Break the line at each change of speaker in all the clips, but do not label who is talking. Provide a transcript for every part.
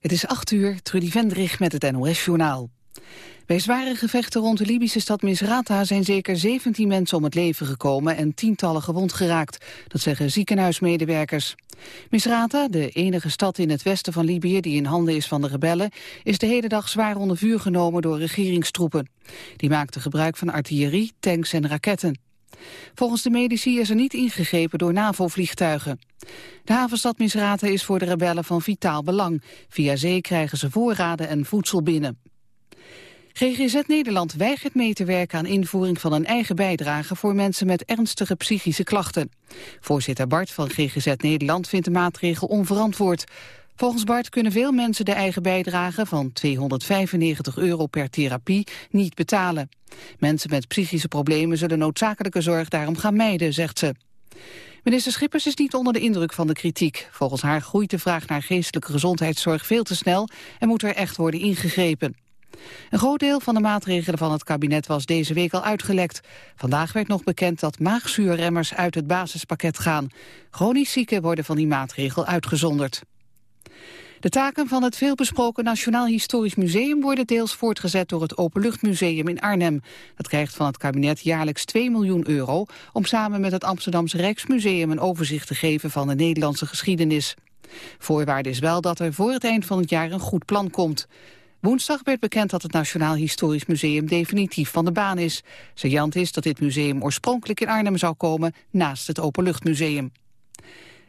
Het is 8 uur, Trudy Vendrich met het NOS-journaal. Bij zware gevechten rond de Libische stad Misrata zijn zeker 17 mensen om het leven gekomen en tientallen gewond geraakt. Dat zeggen ziekenhuismedewerkers. Misrata, de enige stad in het westen van Libië die in handen is van de rebellen, is de hele dag zwaar onder vuur genomen door regeringstroepen. Die maakten gebruik van artillerie, tanks en raketten. Volgens de medici is er niet ingegrepen door NAVO-vliegtuigen. De havenstad Misrata is voor de rebellen van vitaal belang. Via zee krijgen ze voorraden en voedsel binnen. GGZ Nederland weigert mee te werken aan invoering van een eigen bijdrage voor mensen met ernstige psychische klachten. Voorzitter Bart van GGZ Nederland vindt de maatregel onverantwoord. Volgens Bart kunnen veel mensen de eigen bijdrage van 295 euro per therapie niet betalen. Mensen met psychische problemen zullen noodzakelijke zorg daarom gaan mijden, zegt ze. Minister Schippers is niet onder de indruk van de kritiek. Volgens haar groeit de vraag naar geestelijke gezondheidszorg veel te snel en moet er echt worden ingegrepen. Een groot deel van de maatregelen van het kabinet was deze week al uitgelekt. Vandaag werd nog bekend dat maagzuurremmers uit het basispakket gaan. Chronisch zieken worden van die maatregel uitgezonderd. De taken van het veelbesproken Nationaal Historisch Museum worden deels voortgezet door het Openluchtmuseum in Arnhem. Dat krijgt van het kabinet jaarlijks 2 miljoen euro om samen met het Amsterdamse Rijksmuseum een overzicht te geven van de Nederlandse geschiedenis. Voorwaarde is wel dat er voor het eind van het jaar een goed plan komt. Woensdag werd bekend dat het Nationaal Historisch Museum definitief van de baan is. Serjant is dat dit museum oorspronkelijk in Arnhem zou komen naast het Openluchtmuseum.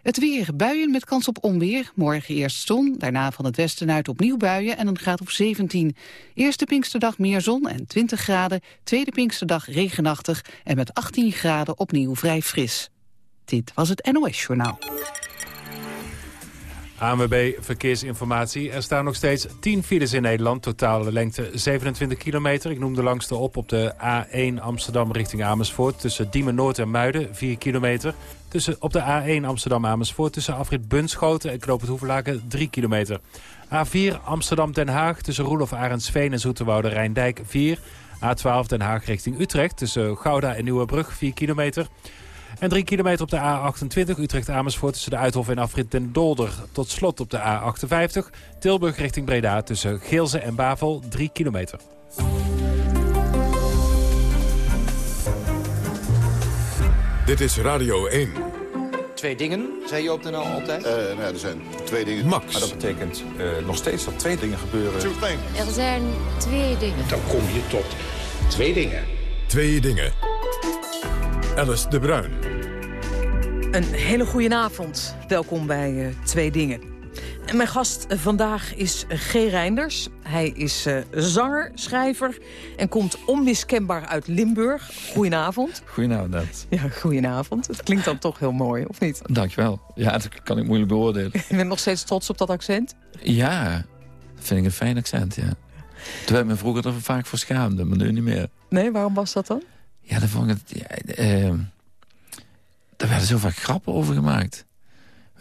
Het weer, buien met kans op onweer. Morgen eerst zon, daarna van het westen uit opnieuw buien en een graad of 17. Eerste Pinksterdag meer zon en 20 graden. Tweede Pinksterdag regenachtig en met 18 graden opnieuw vrij fris. Dit was het NOS Journaal.
ANWB Verkeersinformatie. Er staan nog steeds 10 files in Nederland. Totale lengte 27 kilometer. Ik noem de langste op op de A1 Amsterdam richting Amersfoort. Tussen Diemen Noord en Muiden, 4 kilometer. Tussen, op de A1 Amsterdam Amersfoort tussen afrit Bunschoten en Knoop het Hoevelaken 3 kilometer. A4 Amsterdam Den Haag tussen Roelof Arendsveen en Zoeterwoude Rijndijk 4. A12 Den Haag richting Utrecht tussen Gouda en Nieuwebrug 4 kilometer. En 3 kilometer op de A28 Utrecht-Amersfoort tussen de Uithof en Afrit den Dolder. Tot slot op de A58 Tilburg richting Breda tussen Geelse en Bavel 3 kilometer.
Dit is Radio 1.
Twee dingen, zei je op de NL altijd?
Uh, nou ja, er zijn twee dingen.
Max.
Maar dat betekent uh, nog steeds dat twee dingen gebeuren.
Er zijn twee dingen.
Dan kom je tot twee dingen.
Twee dingen. Alice de Bruin.
Een hele goede avond. Welkom bij uh, Twee Dingen. En mijn gast vandaag is G. Reinders. Hij is uh, zanger, schrijver en komt onmiskenbaar uit Limburg. Goedenavond.
Goedenavond.
Ja, goedenavond. Het klinkt dan toch heel mooi, of niet?
Dankjewel. Ja, dat kan ik moeilijk beoordelen.
Je bent nog steeds trots op dat accent?
Ja, dat vind ik een fijn accent, ja. Terwijl ik me vroeger er vaak voor schaamde, maar nu niet meer.
Nee, waarom was dat dan?
Ja, daar vond ik het... Ja, uh, daar werden zo vaak grappen over gemaakt.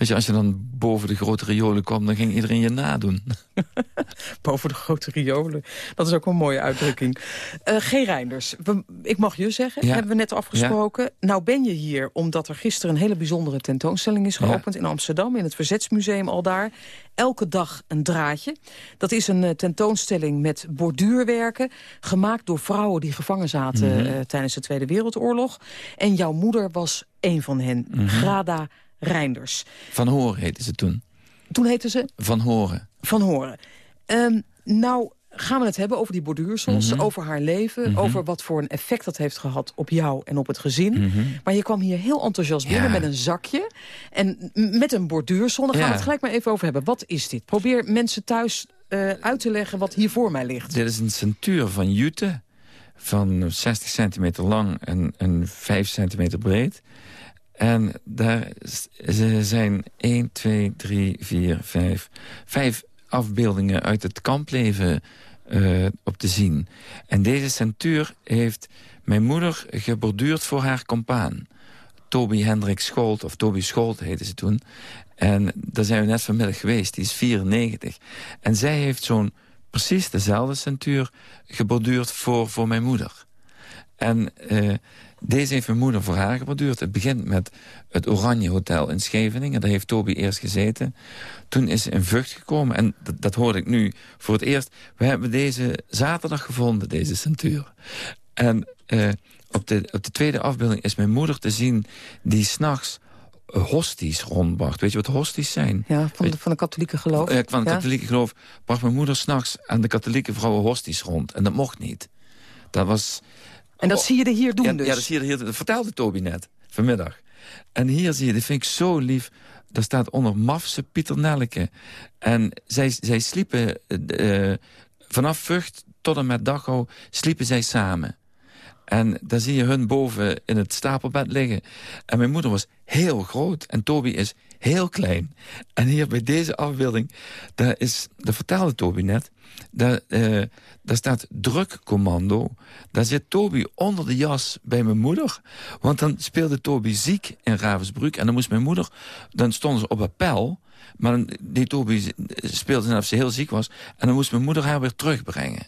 Weet je, als je dan boven de grote riolen kwam, dan ging iedereen je nadoen.
boven de grote riolen. Dat is ook een mooie uitdrukking. Uh, G. Reinders, we, ik mag je zeggen,
Ja.
hebben we net afgesproken. Nou ben je hier omdat er gisteren een hele bijzondere tentoonstelling is
Ja.
geopend in Amsterdam, in het Verzetsmuseum al daar. Elke dag een draadje. Dat is een eh, tentoonstelling met borduurwerken, gemaakt door vrouwen die gevangen zaten
Mhm.
eh, tijdens de Tweede Wereldoorlog. En jouw moeder was een van hen,
Mhm.
Grada Reinders.
Van Horen heette ze toen.
Toen heette ze
Van Horen.
van horen. Ehm, nou gaan we het hebben over die borduursels,
Mhm.
over haar leven...
Mhm.
over wat voor een effect dat heeft gehad op jou en op het gezin.
Mhm.
Maar je kwam hier heel enthousiast binnen
Ja.
met een zakje en met een borduursel. Daar gaan we het gelijk maar even over hebben. Wat is dit? Probeer mensen thuis eh, uit te leggen wat hier voor mij ligt.
Dit is een centuur van jute van 60 centimeter lang en, en 5 centimeter breed. En daar zijn 1, 2, 3, 4, 5, 5 afbeeldingen uit het kampleven eh, op te zien. En deze centuur heeft mijn moeder geborduurd voor haar compaan. Toby Hendrik Scholt, of Toby Scholt heette ze toen. En daar zijn we net vanmiddag geweest, die is 94. En zij heeft zo'n precies dezelfde centuur geborduurd voor, voor mijn moeder. En uh, deze heeft mijn moeder voor haar geborduurd. Het begint met het Oranje Hotel in Scheveningen. Daar heeft Toby eerst gezeten. Toen is ze in Vught gekomen. En dat, dat hoorde ik nu voor het eerst. We hebben deze zaterdag gevonden, deze centuur. En uh, op, de, op de tweede afbeelding is mijn moeder te zien... die s'nachts hosties rondbracht. Weet je wat hosties zijn?
Ja, van de, van de katholieke geloof.
Ja, van de katholieke geloof bracht mijn moeder s'nachts aan de katholieke vrouwen hosties rond. En dat mocht niet. Dat was...
En dat zie je er hier doen
ja,
dus?
Ja, dat zie je er hier Dat vertelde Toby net, vanmiddag. En hier zie je, dat vind ik zo lief... Daar staat onder Mafse Pieter Nelke. En zij, zij sliepen uh, vanaf Vught tot en met Dachau... sliepen zij samen. En daar zie je hun boven in het stapelbed liggen. En mijn moeder was heel groot en Toby is heel klein. En hier bij deze afbeelding, daar, is, daar vertelde Toby net... Daar, uh, daar staat drukcommando. Daar zit Toby onder de jas bij mijn moeder. Want dan speelde Toby ziek in Ravensbrück. En dan moest mijn moeder... Dan stonden ze op appel. Maar die Toby speelde alsof ze heel ziek was. En dan moest mijn moeder haar weer terugbrengen.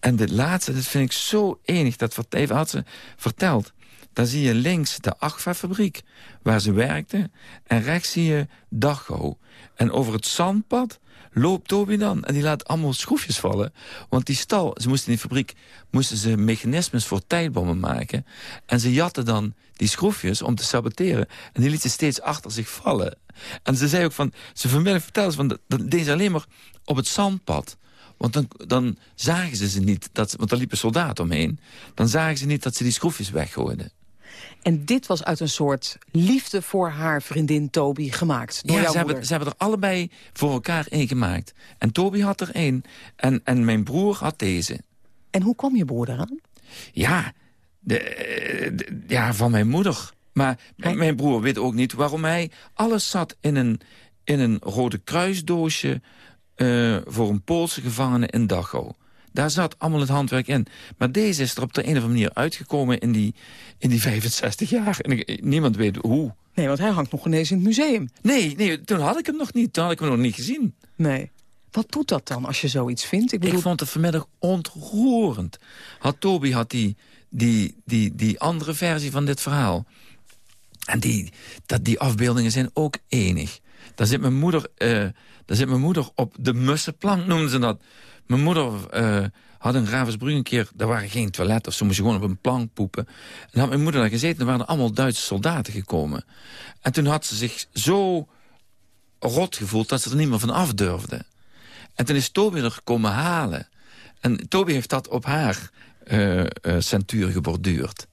En dit laatste, dat vind ik zo enig. Dat even had ze verteld. Daar zie je links de Agfa-fabriek, waar ze werkte. En rechts zie je Dachau. En over het zandpad loopt Toby dan. En die laat allemaal schroefjes vallen. Want die stal, ze moesten in die fabriek moesten ze mechanismes voor tijdbommen maken. En ze jatten dan die schroefjes om te saboteren. En die liet ze steeds achter zich vallen. En ze zei ook van, ze vanmiddag vertelde ze van, dat ze alleen maar op het zandpad. Want dan, dan zagen ze ze niet, dat, want er liepen soldaten omheen. Dan zagen ze niet dat ze die schroefjes weggooiden.
En dit was uit een soort liefde voor haar vriendin Toby gemaakt. Door
ja, ze hebben, ze hebben, er allebei voor elkaar één gemaakt. En Toby had er één. En, en mijn broer had deze.
En hoe kwam je broer eraan?
Ja, de, ja van mijn moeder. Maar mijn broer weet ook niet waarom hij... Alles zat in een, in een rode kruisdoosje uh, voor een Poolse gevangene in Dachau. Daar zat allemaal het handwerk in. Maar deze is er op de een of andere manier uitgekomen in die, in die 65 jaar. En niemand weet hoe.
Nee, want hij hangt nog ineens in het museum.
Nee, nee, toen had ik hem nog niet. Toen had ik hem nog niet gezien.
Nee. Wat doet dat dan als je zoiets vindt?
Ik, bedoel... ik vond het vanmiddag ontroerend. Had Toby had die, die, die, die andere versie van dit verhaal. En die, dat, die afbeeldingen zijn ook enig. Daar zit mijn moeder... Uh, daar zit mijn moeder op de mussenplank, noemden ze dat. Mijn moeder uh, had in Ravensbrück een keer... daar waren geen toiletten, of ze moest gewoon op een plank poepen. En had mijn moeder daar gezeten, er waren allemaal Duitse soldaten gekomen. En toen had ze zich zo rot gevoeld dat ze er niet meer van af durfde. En toen is Toby er komen halen. En Toby heeft dat op haar uh, uh, centuur geborduurd.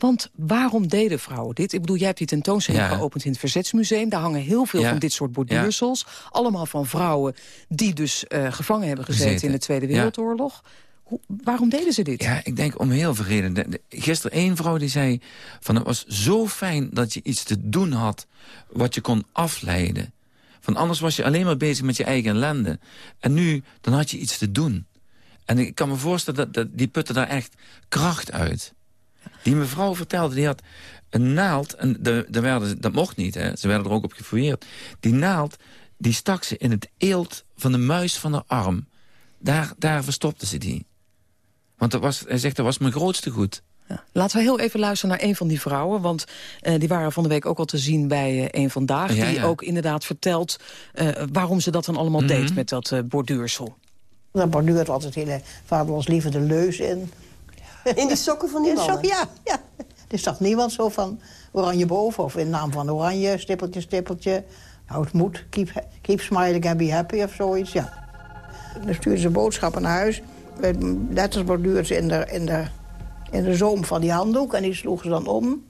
Want waarom deden vrouwen dit? Ik bedoel, jij hebt die tentoonstelling geopend in het Verzetsmuseum. Daar hangen heel veel van dit soort borduursels. Allemaal van vrouwen die dus uh, gevangen hebben gezeten, in de Tweede Wereldoorlog. Hoe, waarom deden ze dit?
Ja, ik denk om heel veel redenen. Gisteren één vrouw die zei... van het was zo fijn dat je iets te doen had... wat je kon afleiden. Van anders was je alleen maar bezig met je eigen ellende. En nu, dan had je iets te doen. En ik kan me voorstellen dat, dat die putten daar echt kracht uit. Die mevrouw vertelde, die had een naald. En de, de werden, dat mocht niet, hè. ze werden er ook op gefouilleerd. Die naald, die stak ze in het eelt van de muis van de arm. Daar, daar verstopte ze die. Want dat was, hij zegt, dat was mijn grootste goed.
Ja. Laten we heel even luisteren naar een van die vrouwen. Want uh, die waren van de week ook al te zien bij uh, een vandaag. Ja, die ja. ook inderdaad vertelt uh, waarom ze dat dan allemaal mm -hmm. deed met dat borduursel.
Daar borduurt altijd hele vaderlandslievende leus in.
In die sokken van die mannen?
ja, ja. Er staat niemand zo van oranje boven of in naam van oranje, stippeltje, stippeltje. Houd moed, keep, keep smiling and be happy of zoiets, ja. Dan stuurden ze boodschappen naar huis. Letters borduurden ze in de, in, de, in de zoom van die handdoek en die sloegen ze dan om.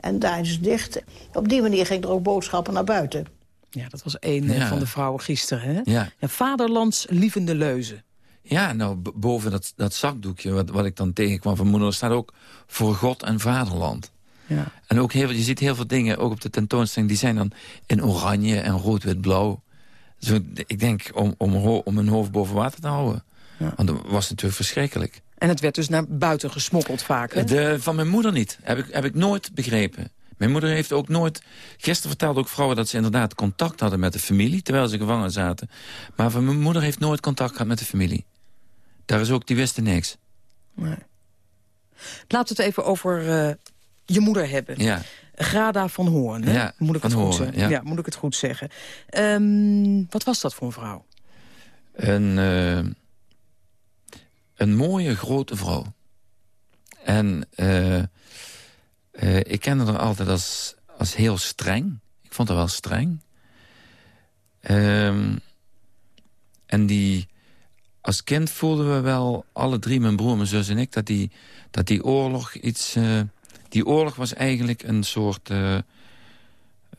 En daar is het dicht. Op die manier ging er ook boodschappen naar buiten.
Ja, dat was een ja. van de vrouwen gisteren, hè?
Ja.
ja vaderlands lievende leuzen.
Ja, nou, boven dat, dat zakdoekje wat, wat ik dan tegenkwam van moeder... staat ook voor God en vaderland.
Ja.
En ook heel, je ziet heel veel dingen, ook op de tentoonstelling... die zijn dan in oranje en rood-wit-blauw. Zo, ik denk om, om, om mijn hoofd boven water te houden. Ja. Want dat was natuurlijk verschrikkelijk.
En het werd dus naar buiten gesmokkeld vaak, hè?
De, van mijn moeder niet. Heb ik, heb ik nooit begrepen. Mijn moeder heeft ook nooit... Gisteren vertelde ook vrouwen dat ze inderdaad contact hadden met de familie... terwijl ze gevangen zaten. Maar van mijn moeder heeft nooit contact gehad met de familie. Daar is ook, die wisten niks.
Nee. Laten we het even over uh, je moeder hebben.
Ja.
Grada van Hoorn, hè?
Ja,
moet ik
van
het goed
Hoorn, ja.
ja. moet ik het goed zeggen. Um, wat was dat voor een vrouw?
Een, uh, een mooie grote vrouw. En uh, uh, ik kende haar altijd als, als heel streng. Ik vond haar wel streng. Um, en die, als kind voelden we wel, alle drie, mijn broer, mijn zus en ik... dat die, dat die oorlog iets... Uh, die oorlog was eigenlijk een soort... Uh,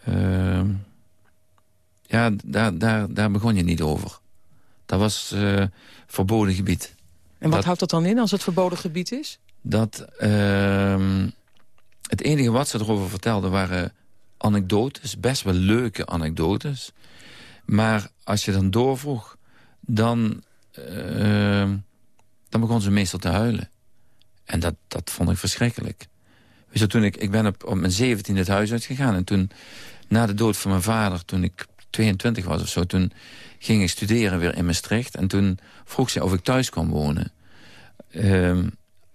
uh, ja, daar, daar, daar begon je niet over. Dat was verboden gebied.
En wat dat, houdt dat dan in als het verboden gebied is?
Dat ehm, het enige wat ze erover vertelde waren anekdotes. Best wel leuke anekdotes. Maar als je dan doorvroeg, dan, uh, dan begon ze meestal te huilen. En dat, dat vond ik verschrikkelijk. Je, toen ik, ik ben op, op mijn 17 het huis uitgegaan. En toen, na de dood van mijn vader, toen ik 22 was of zo... toen ging ik studeren weer in Maastricht. En toen vroeg ze of ik thuis kon wonen. Uh,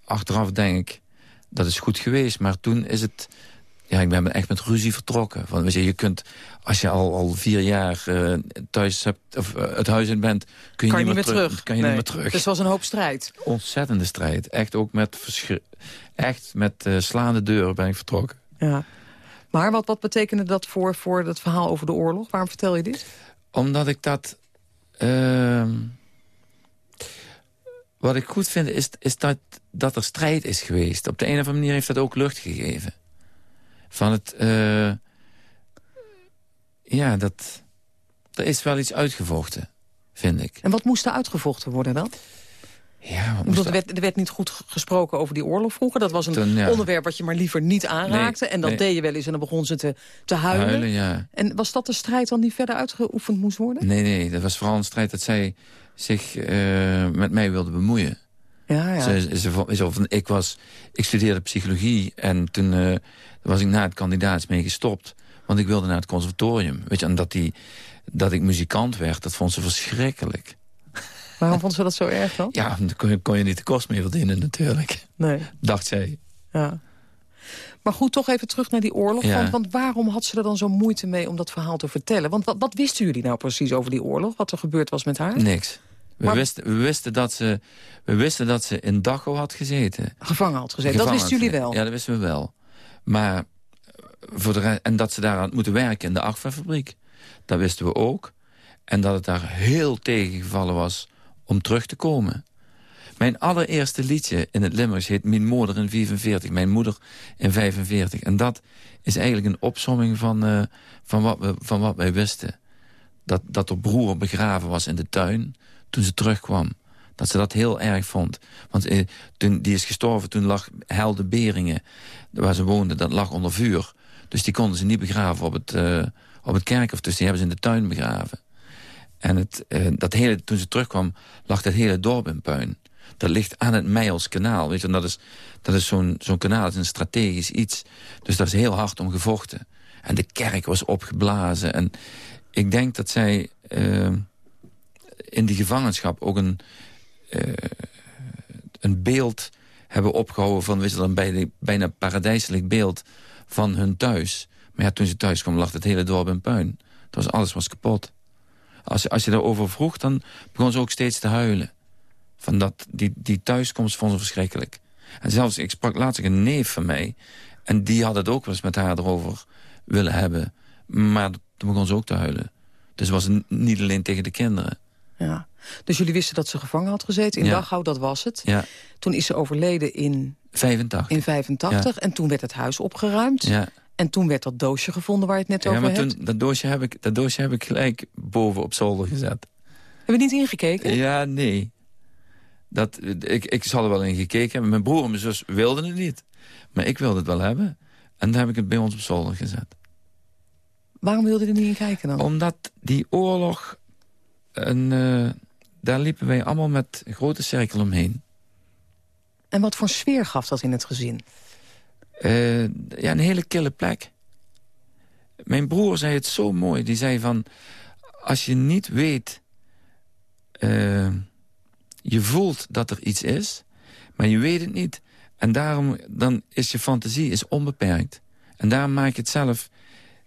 achteraf denk ik, dat is goed geweest. Maar toen is het... Ja, ik ben echt met ruzie vertrokken. Van, weet je, je kunt, als je al, al vier jaar uh, thuis hebt, of uh, het huis in bent... kun je,
kan
niet,
meer
terug.
terug.
Kan je
nee.
niet meer terug.
Dus het was een hoop strijd.
Ontzettende strijd. Echt ook met, echt met uh, slaande deuren ben ik vertrokken.
Ja. Maar wat, wat betekende dat voor, voor het verhaal over de oorlog? Waarom vertel je dit?
Omdat ik dat... ehm, wat ik goed vind is, is dat, dat er strijd is geweest. Op de een of andere manier heeft dat ook lucht gegeven. Van het... Uh, ja, dat... Er is wel iets uitgevochten, vind ik.
En wat moest er uitgevochten worden dan?
Ja, wat
bedoel, er, werd, er werd niet goed gesproken over die oorlog vroeger. Dat was een
Toen, ja.
onderwerp wat je maar liever niet aanraakte.
Nee,
en dat
nee.
deed je wel eens en dan begon ze te, te huilen.
Huilen, ja.
En was dat de strijd dan die verder uitgeoefend moest worden?
Nee, nee, dat was vooral een strijd dat zij zich uh, met mij wilde bemoeien.
Ja, ja.
Ze, ze, ze, ik, was, ik studeerde psychologie en toen uh, was ik na het kandidaats mee gestopt. Want ik wilde naar het conservatorium. Weet je, en dat, die, dat ik muzikant werd, dat vond ze verschrikkelijk.
Waarom vond ze dat zo erg dan?
Ja, dan kon je, kon je niet de kost mee verdienen natuurlijk.
Nee.
Dacht zij.
Ja. Maar goed, toch even terug naar die oorlog.
Ja.
Want, want, waarom had ze er dan zo moeite mee om dat verhaal te vertellen? Want wat, wat wisten jullie nou precies over die oorlog? Wat er gebeurd was met haar?
Niks.
Maar-
wisten, we, wisten dat ze, we wisten dat ze in Dachau had gezeten.
Gevangen had gezeten.
Gevangen
dat wisten jullie wel?
Ja, dat wisten we wel. Maar eh, voor de en dat ze daar had moeten werken in de Agfa-fabriek. Dat wisten we ook. En dat het daar heel tegengevallen was om terug te komen. Mijn allereerste liedje in het Limburgs heet Mijn moeder in 44. Mijn moeder in 45. En dat is eigenlijk een opsomming van, uh, van, wat, we, van wat wij wisten. Dat, dat broer begraven was in de tuin toen ze terugkwam. Dat ze dat heel erg vond. Want eh, toen, die is gestorven, toen lag Helde Beringen, waar ze woonde, dat lag onder vuur. Dus die konden ze niet begraven op het, uh, op het kerkhof. Dus die hebben ze in de tuin begraven. En het, uh, dat hele, toen ze terugkwam, lag dat hele dorp in puin. Dat ligt aan het Meijelskanaal. Weet je, en dat is, dat is zo'n zo'n kanaal, dat is een strategisch iets. Dus daar is heel hard om gevochten. En de kerk was opgeblazen. En ik denk dat zij in die gevangenschap ook een, uh, een beeld hebben opgehouden... van je, een bijna, paradijselijk beeld van hun thuis. Maar ja, toen ze thuis kwam, lag het hele dorp in puin. Het was, alles was kapot. Als, als je daarover vroeg, dan begon ze ook steeds te huilen. Van dat, die, die thuiskomst vond ze verschrikkelijk. En zelfs, ik sprak laatst een neef van mij... en die had het ook wel eens met haar erover willen hebben. Maar toen begon ze ook te huilen. Dus het was niet alleen tegen de kinderen.
Ja. Dus jullie wisten dat ze gevangen had gezeten in
Ja.
Dachau, dat was het.
Ja,
Toen is ze overleden in,
85.
in 85 en toen werd het huis opgeruimd.
Ja.
En toen werd dat doosje gevonden waar je het net over
maar
hebt.
toen, dat, doosje heb ik, dat doosje heb ik gelijk boven op zolder gezet.
Heb je niet ingekeken?
Ja, nee. Dat, ik, ik zal er wel in gekeken hebben. Mijn broer en mijn zus wilden het niet. Maar ik wilde het wel hebben. En dan heb ik het bij ons op zolder gezet.
Waarom wilde je er niet in kijken dan?
Omdat die oorlog... Een, eh, daar liepen wij allemaal met een grote cirkel omheen.
En wat voor sfeer gaf dat in het gezin?
Eh, ja, een hele kille plek. Mijn broer zei het zo mooi. Die zei van... Als je niet weet... eh, je voelt dat er iets is... maar je weet het niet. En daarom dan is je fantasie is onbeperkt. En daarom maak je het zelf...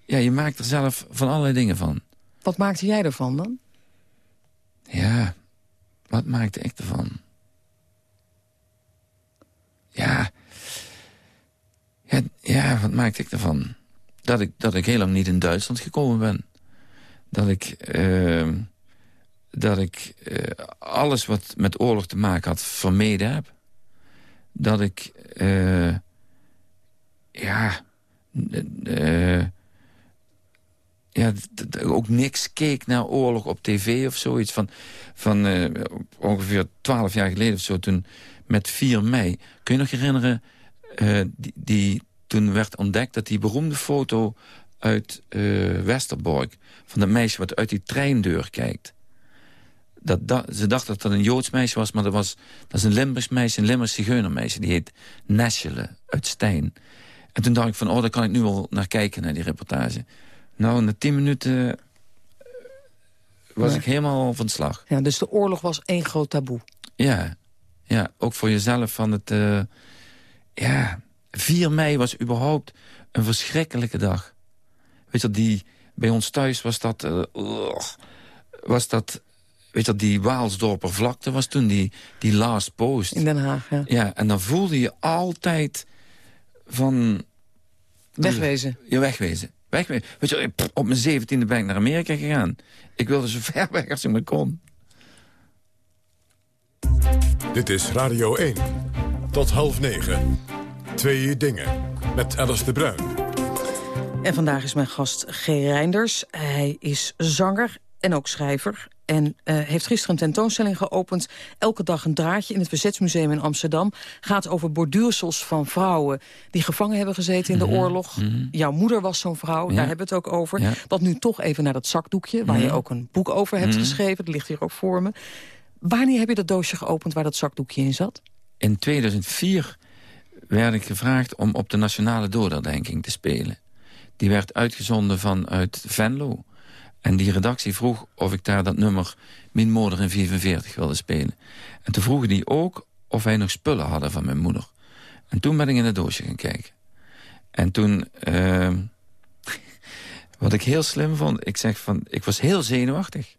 Ja, je maakt er zelf van allerlei dingen van.
Wat maakte jij ervan dan?
Ja, wat maakte ik ervan? Ja, ja, ja wat maakte ik ervan? Dat ik, dat ik heel lang niet in Duitsland gekomen ben. Dat ik, uh, dat ik uh, alles wat met oorlog te maken had vermeden heb. Dat ik, uh, ja, ja, ook niks keek naar oorlog op tv of zoiets. Van, van uh, ongeveer twaalf jaar geleden of zo, toen met 4 mei. Kun je nog herinneren, uh, die, die, toen werd ontdekt dat die beroemde foto uit uh, Westerbork... van dat meisje wat uit die treindeur kijkt. Dat, ze dacht dat dat een Joods meisje was, maar dat, was, dat is een Limburgs meisje, een Limburgs zigeunermeisje. Die heet Neschele uit Stijn. En toen dacht ik van, oh, daar kan ik nu wel naar kijken, naar die reportage. Nou, na tien minuten eh, was ik helemaal van slag.
Ja, dus de oorlog was één groot taboe.
Ja, ja ook voor jezelf van het... Uh, ja, 4 mei was überhaupt een verschrikkelijke dag. Weet je, die, bij ons thuis was dat... Uh, was dat weet je, die Waalsdorper vlakte was toen die, die last post.
In Den Haag, ja.
Ja, en dan voelde je altijd van...
Wegwezen.
Je wegwezen. Weet je, op mijn zeventiende ben ik naar Amerika gegaan. Ik wilde zo ver weg als ik maar kon.
Dit is Radio 1. Tot half negen. Twee dingen. Met Alice de Bruin.
En vandaag is mijn gast G. Reinders. Hij is zanger en ook schrijver. En uh, heeft gisteren een tentoonstelling geopend. Elke dag een draadje in het Verzetsmuseum in Amsterdam. Gaat over borduursels van vrouwen die gevangen hebben gezeten in de mhm. oorlog. Mhm. Jouw moeder was zo'n vrouw, daar hebben we het ook over. Ja. Dat nu toch even naar dat zakdoekje, waar je mhm. ook een boek over hebt geschreven. Dat ligt hier ook voor me. Wanneer heb je dat doosje geopend waar dat zakdoekje in zat?
In 2004 werd ik gevraagd om op de Nationale Doorderdenking te spelen. Die werd uitgezonden vanuit Venlo. En die redactie vroeg of ik daar dat nummer Min Moeder in 44 wilde spelen. En toen vroegen die ook of wij nog spullen hadden van mijn moeder. En toen ben ik in het doosje gaan kijken. En toen... Uh, wat ik heel slim vond, ik zeg van... Ik was heel zenuwachtig.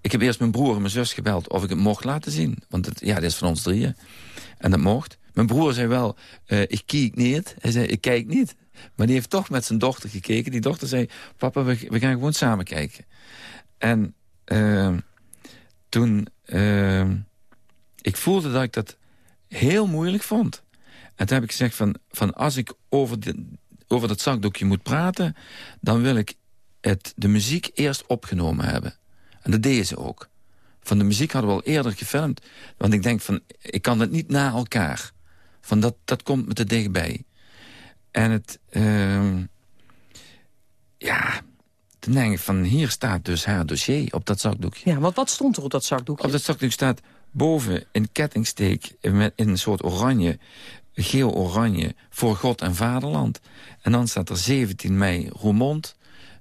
Ik heb eerst mijn broer en mijn zus gebeld of ik het mocht laten zien. Want het, ja, dit is van ons drieën. En dat mocht. Mijn broer zei wel, uh, ik kijk niet. Hij zei, ik kijk niet. Maar die heeft toch met zijn dochter gekeken. Die dochter zei, papa, we, gaan gewoon samen kijken. En uh, toen... Uh, ik voelde dat ik dat heel moeilijk vond. En toen heb ik gezegd van, van als ik over, de, over dat zakdoekje moet praten... dan wil ik het, de muziek eerst opgenomen hebben. En dat deden ze ook. Van de muziek hadden we al eerder gefilmd. Want ik denk van, ik kan het niet na elkaar. Van dat, dat komt me te dichtbij. En het... Uh, ja, dan denk ik van hier staat dus haar dossier op dat zakdoekje.
Ja, want wat stond er op dat zakdoekje?
Op dat zakdoekje staat boven in kettingsteek met, in een soort oranje, geel-oranje, voor God en vaderland. En dan staat er 17 mei Roermond,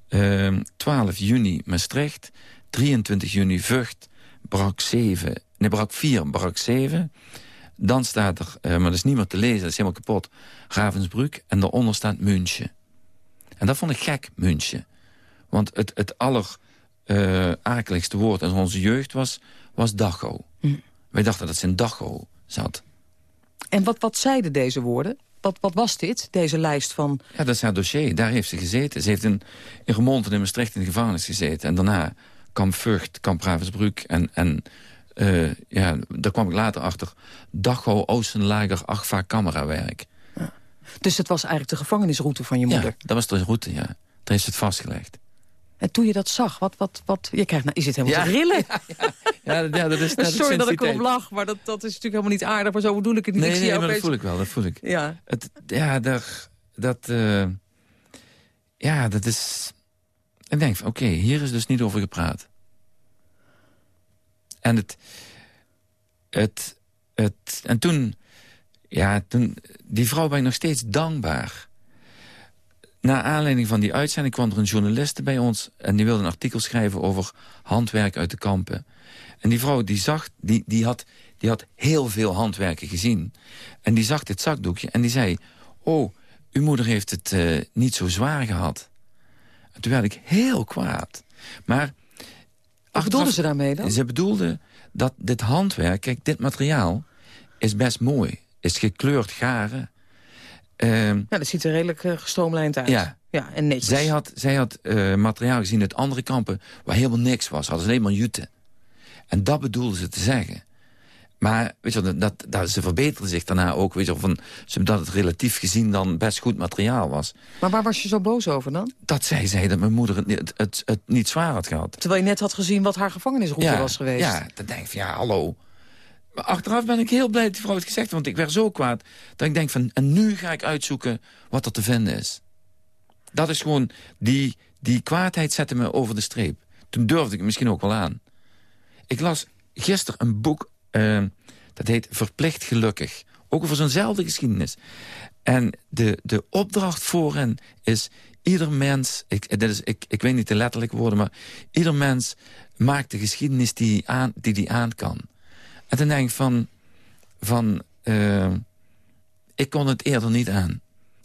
uh, ehm, 12 juni Maastricht, 23 juni Vught, Brak 7, nee, Brak 4, Brak 7... Dan staat er, uh, maar dat is niet meer te lezen, dat is helemaal kapot... Ravensbrück en daaronder staat München. En dat vond ik gek, München. Want het, het allerakeligste uh, woord in onze jeugd was, was Dachau. Hm. Wij dachten dat ze in Dachau zat.
En wat, wat zeiden deze woorden? Wat, wat was dit, deze lijst van...
Ja, dat is haar dossier. Daar heeft ze gezeten. Ze heeft in, in Remont en in Maastricht in de gevangenis gezeten. En daarna kamp Vught, kamp Ravensbrück en, en uh, ja, daar kwam ik later achter. Dachau, Oostenlager, Agfa, camerawerk. Ja.
Dus het was eigenlijk de gevangenisroute van je moeder?
Ja, dat was de route, ja. Daar heeft het vastgelegd.
En toen je dat zag, wat, wat, wat, je krijgt, nou, is het helemaal
ja,
te rillen?
Ja, ja, dat is dat
Sorry dat ik erop lach, maar dat, dat is natuurlijk helemaal niet aardig. Maar zo bedoel ik het niet.
Nee,
ik
nee, maar dat voel ik wel, dat voel ik.
Ja,
het, ja dat, dat, uh, ja, dat is... Ik denk van, oké, hier is dus niet over gepraat. En, het, het, het, en toen, ja, toen, die vrouw ben ik nog steeds dankbaar. na aanleiding van die uitzending kwam er een journaliste bij ons... en die wilde een artikel schrijven over handwerk uit de kampen. En die vrouw die zag, die, die, had, die had heel veel handwerken gezien. En die zag dit zakdoekje en die zei... oh, uw moeder heeft het uh, niet zo zwaar gehad. En toen werd ik heel kwaad. Maar...
Wat bedoelde ze daarmee dan?
Ze bedoelde dat dit handwerk... Kijk, dit materiaal is best mooi. Is gekleurd garen.
Uh, ja, dat ziet er redelijk uh, gestroomlijnd uit.
Ja.
ja en netjes.
Zij had, zij had uh, materiaal gezien uit andere kampen waar helemaal niks was. Hadden ze alleen maar jute. En dat bedoelde ze te zeggen. Maar weet je, dat, dat, ze verbeterde zich daarna ook. Weet je, van, dat het relatief gezien dan best goed materiaal was.
Maar waar was je zo boos over dan?
Dat zij zei dat mijn moeder het, het, het, niet zwaar had gehad.
Terwijl je net had gezien wat haar gevangenisroute
ja,
was geweest.
Ja, dan denk ik van ja, hallo. Maar achteraf ben ik heel blij dat die vrouw het gezegd Want ik werd zo kwaad dat ik denk van... en nu ga ik uitzoeken wat er te vinden is. Dat is gewoon... Die, die kwaadheid zette me over de streep. Toen durfde ik het misschien ook wel aan. Ik las gisteren een boek, uh, dat heet Verplicht Gelukkig. Ook over zo'nzelfde geschiedenis. En de, de opdracht voor hen is... ieder mens, ik, dit is, ik, ik weet niet de letterlijke woorden... maar ieder mens maakt de geschiedenis die hij aan, die die aan kan. En dan denk ik van... van uh, ik kon het eerder niet aan.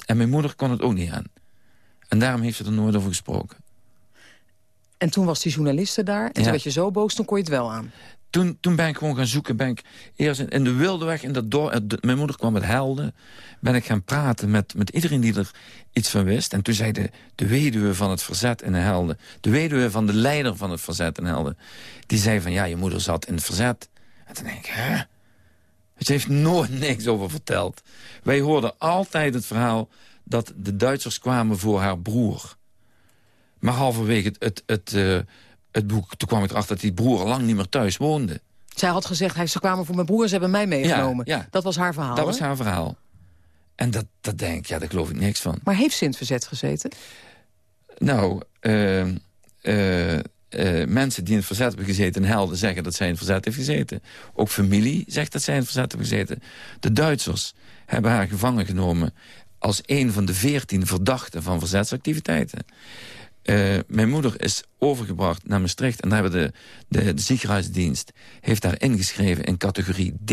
En mijn moeder kon het ook niet aan. En daarom heeft ze er nooit over gesproken.
En toen was die journaliste daar. En ja. toen werd je zo boos, toen kon je het wel aan.
Toen, toen ben ik gewoon gaan zoeken. Ben ik eerst in, de wilde weg, in dat mijn moeder kwam met helden. Ben ik gaan praten met, met iedereen die er iets van wist. En toen zei de, de weduwe van het verzet in de helden. De weduwe van de leider van het verzet in helden. Die zei van, ja, je moeder zat in het verzet. En toen denk ik, hè? Ze heeft nooit niks over verteld. Wij hoorden altijd het verhaal dat de Duitsers kwamen voor haar broer. Maar halverwege het, het, uh, het boek, toen kwam ik erachter dat die broer lang niet meer thuis woonde.
Zij had gezegd, hij, ze kwamen voor mijn broer, ze hebben mij meegenomen. Ja, ja. Dat was haar verhaal,
Dat was haar verhaal. En dat, dat denk ik, ja, daar geloof ik niks van.
Maar heeft ze in het verzet gezeten?
Nou, uh, uh, uh, mensen die in het verzet hebben gezeten... en helden zeggen dat zij in het verzet heeft gezeten. Ook familie zegt dat zij in het verzet heeft gezeten. De Duitsers hebben haar gevangen genomen... als een van de veertien verdachten van verzetsactiviteiten. Uh, mijn moeder is overgebracht naar Maastricht... en daar hebben de, de, de ziekenhuisdienst heeft daar ingeschreven in categorie D.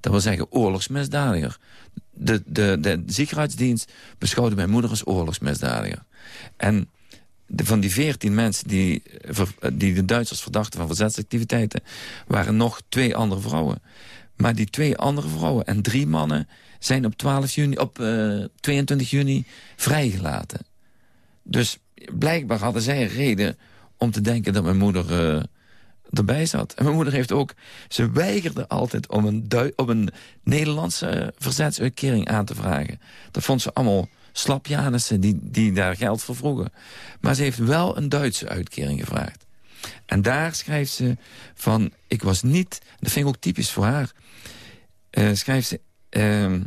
Dat wil zeggen oorlogsmisdadiger. De, de, de ziekenhuisdienst beschouwde mijn moeder als oorlogsmisdadiger. En van die veertien mensen die, die de Duitsers verdachten van verzetsactiviteiten... waren nog twee andere vrouwen. Maar die twee andere vrouwen en drie mannen zijn op, 12 juni, op uh, 22 juni vrijgelaten. Dus blijkbaar hadden zij een reden om te denken dat mijn moeder uh, erbij zat. En mijn moeder heeft ook... Ze weigerde altijd om een, om een Nederlandse verzetsuitkering aan te vragen. Dat vond ze allemaal slapjanissen die, die daar geld voor vroegen. Maar ze heeft wel een Duitse uitkering gevraagd. En daar schrijft ze van... Ik was niet... Dat vind ik ook typisch voor haar. Uh, schrijft ze... Uh,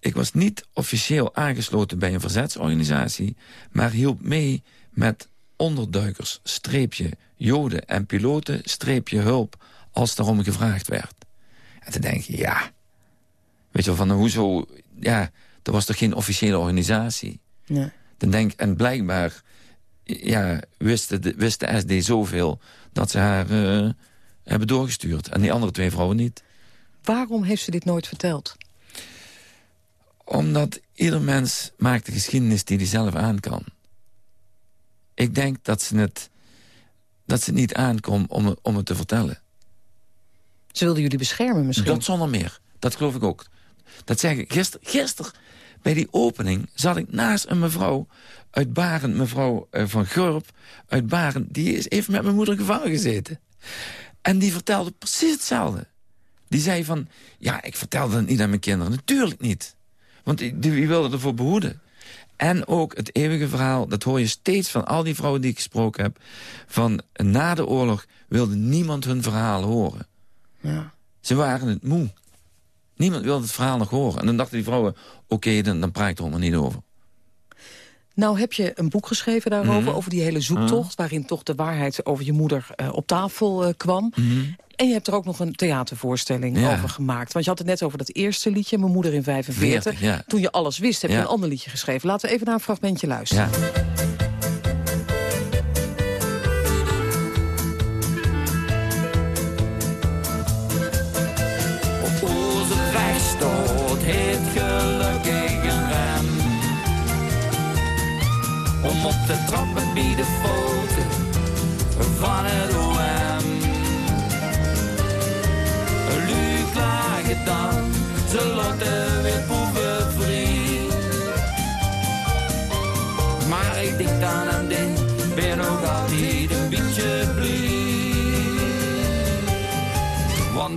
ik was niet officieel aangesloten bij een verzetsorganisatie... maar hielp mee met onderduikers, streepje, joden en piloten, streepje, hulp... als daarom gevraagd werd. En toen denk je, ja... Weet je wel, van hoezo... Ja, er was toch geen officiële organisatie?
Nee.
Dan denk, en blijkbaar ja, wist, de, wist de SD zoveel... dat ze haar uh, hebben doorgestuurd. En die andere twee vrouwen niet.
Waarom heeft ze dit nooit verteld?
Omdat ieder mens maakt de geschiedenis die hij zelf aan kan. Ik denk dat ze het, dat ze het niet aankomt om, om het te vertellen.
Ze wilden jullie beschermen misschien?
Dat zonder meer. Dat geloof ik ook. Dat zeg ik. Gisteren, gister, bij die opening zat ik naast een mevrouw uit Baren, mevrouw uh, van Gurp uit Baren. Die is even met mijn moeder gevangen gezeten. En die vertelde precies hetzelfde. Die zei van, ja, ik vertelde het niet aan mijn kinderen. Natuurlijk niet. Want die, die wilde ervoor behoeden. En ook het eeuwige verhaal, dat hoor je steeds van al die vrouwen die ik gesproken heb... van na de oorlog wilde niemand hun verhaal horen.
Ja.
Ze waren het moe. Niemand wilde het verhaal nog horen. En dan dachten die vrouwen, oké, dan, dan praat ik er maar niet over.
Nou heb je een boek geschreven daarover, mm -hmm. over die hele zoektocht... Waarin toch de waarheid over je moeder uh, op tafel uh, kwam.
Mm -hmm.
En je hebt er ook nog een theatervoorstelling over gemaakt. Want je had het net over dat eerste liedje, Mijn moeder in 45. Toen je alles wist, heb je een ander liedje geschreven. Laten we even naar een fragmentje luisteren.
om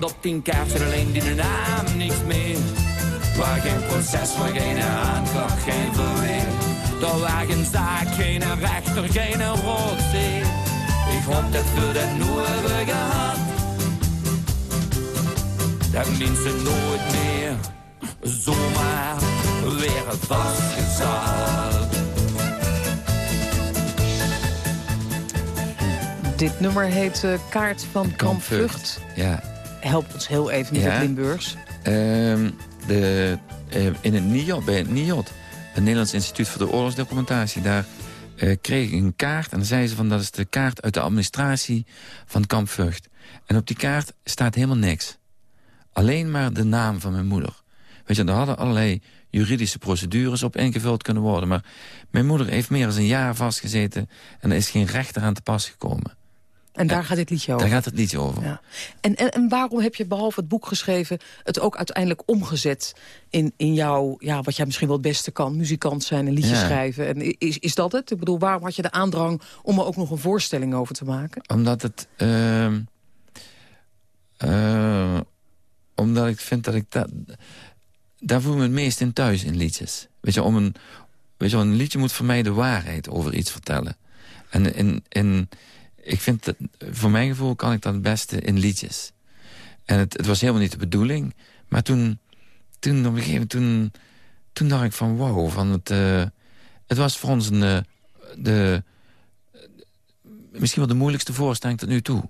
Op tien kaarten alleen die de naam niks meer. Waar geen proces, waar geen aanklacht, geen verweer. De wagen zaak, geen rechter, geen rotzee. Ik hoop dat we dat nu hebben gehad. Dat mensen nooit meer zomaar weer vastgezet.
Dit nummer heet uh, Kaart van Kampvlucht.
Ja.
Help ons heel even met het Limburgs.
Uh, de, uh, in het NIOD, bij het NIOD het Nederlands Instituut voor de Oorlogsdocumentatie. Daar uh, kreeg ik een kaart en dan zeiden ze van dat is de kaart uit de administratie van Kamp Vught. En op die kaart staat helemaal niks. Alleen maar de naam van mijn moeder. Weet je, er hadden allerlei juridische procedures op ingevuld kunnen worden. Maar mijn moeder heeft meer dan een jaar vastgezeten... en er is geen rechter aan te pas gekomen.
En daar gaat dit liedje over?
Daar gaat het liedje over. Ja.
En, en, en, waarom heb je behalve het boek geschreven... het ook uiteindelijk omgezet in, in jouw... Ja, wat jij misschien wel het beste kan, muzikant zijn en liedjes schrijven. En is, is dat het? Ik bedoel, waarom had je de aandrang om er ook nog een voorstelling over te maken?
Omdat het... Uh, uh, omdat ik vind dat ik dat... Daar voel ik me het meest in thuis in liedjes. Weet je, om een, weet je, een liedje moet voor mij de waarheid over iets vertellen. En in... in ik vind, dat, voor mijn gevoel kan ik dat het beste in liedjes. En het, het was helemaal niet de bedoeling. Maar toen, toen op een gegeven moment, toen, toen dacht ik van wow, van het, uh, het was voor ons een, uh, de, misschien wel de moeilijkste voorstelling tot nu toe.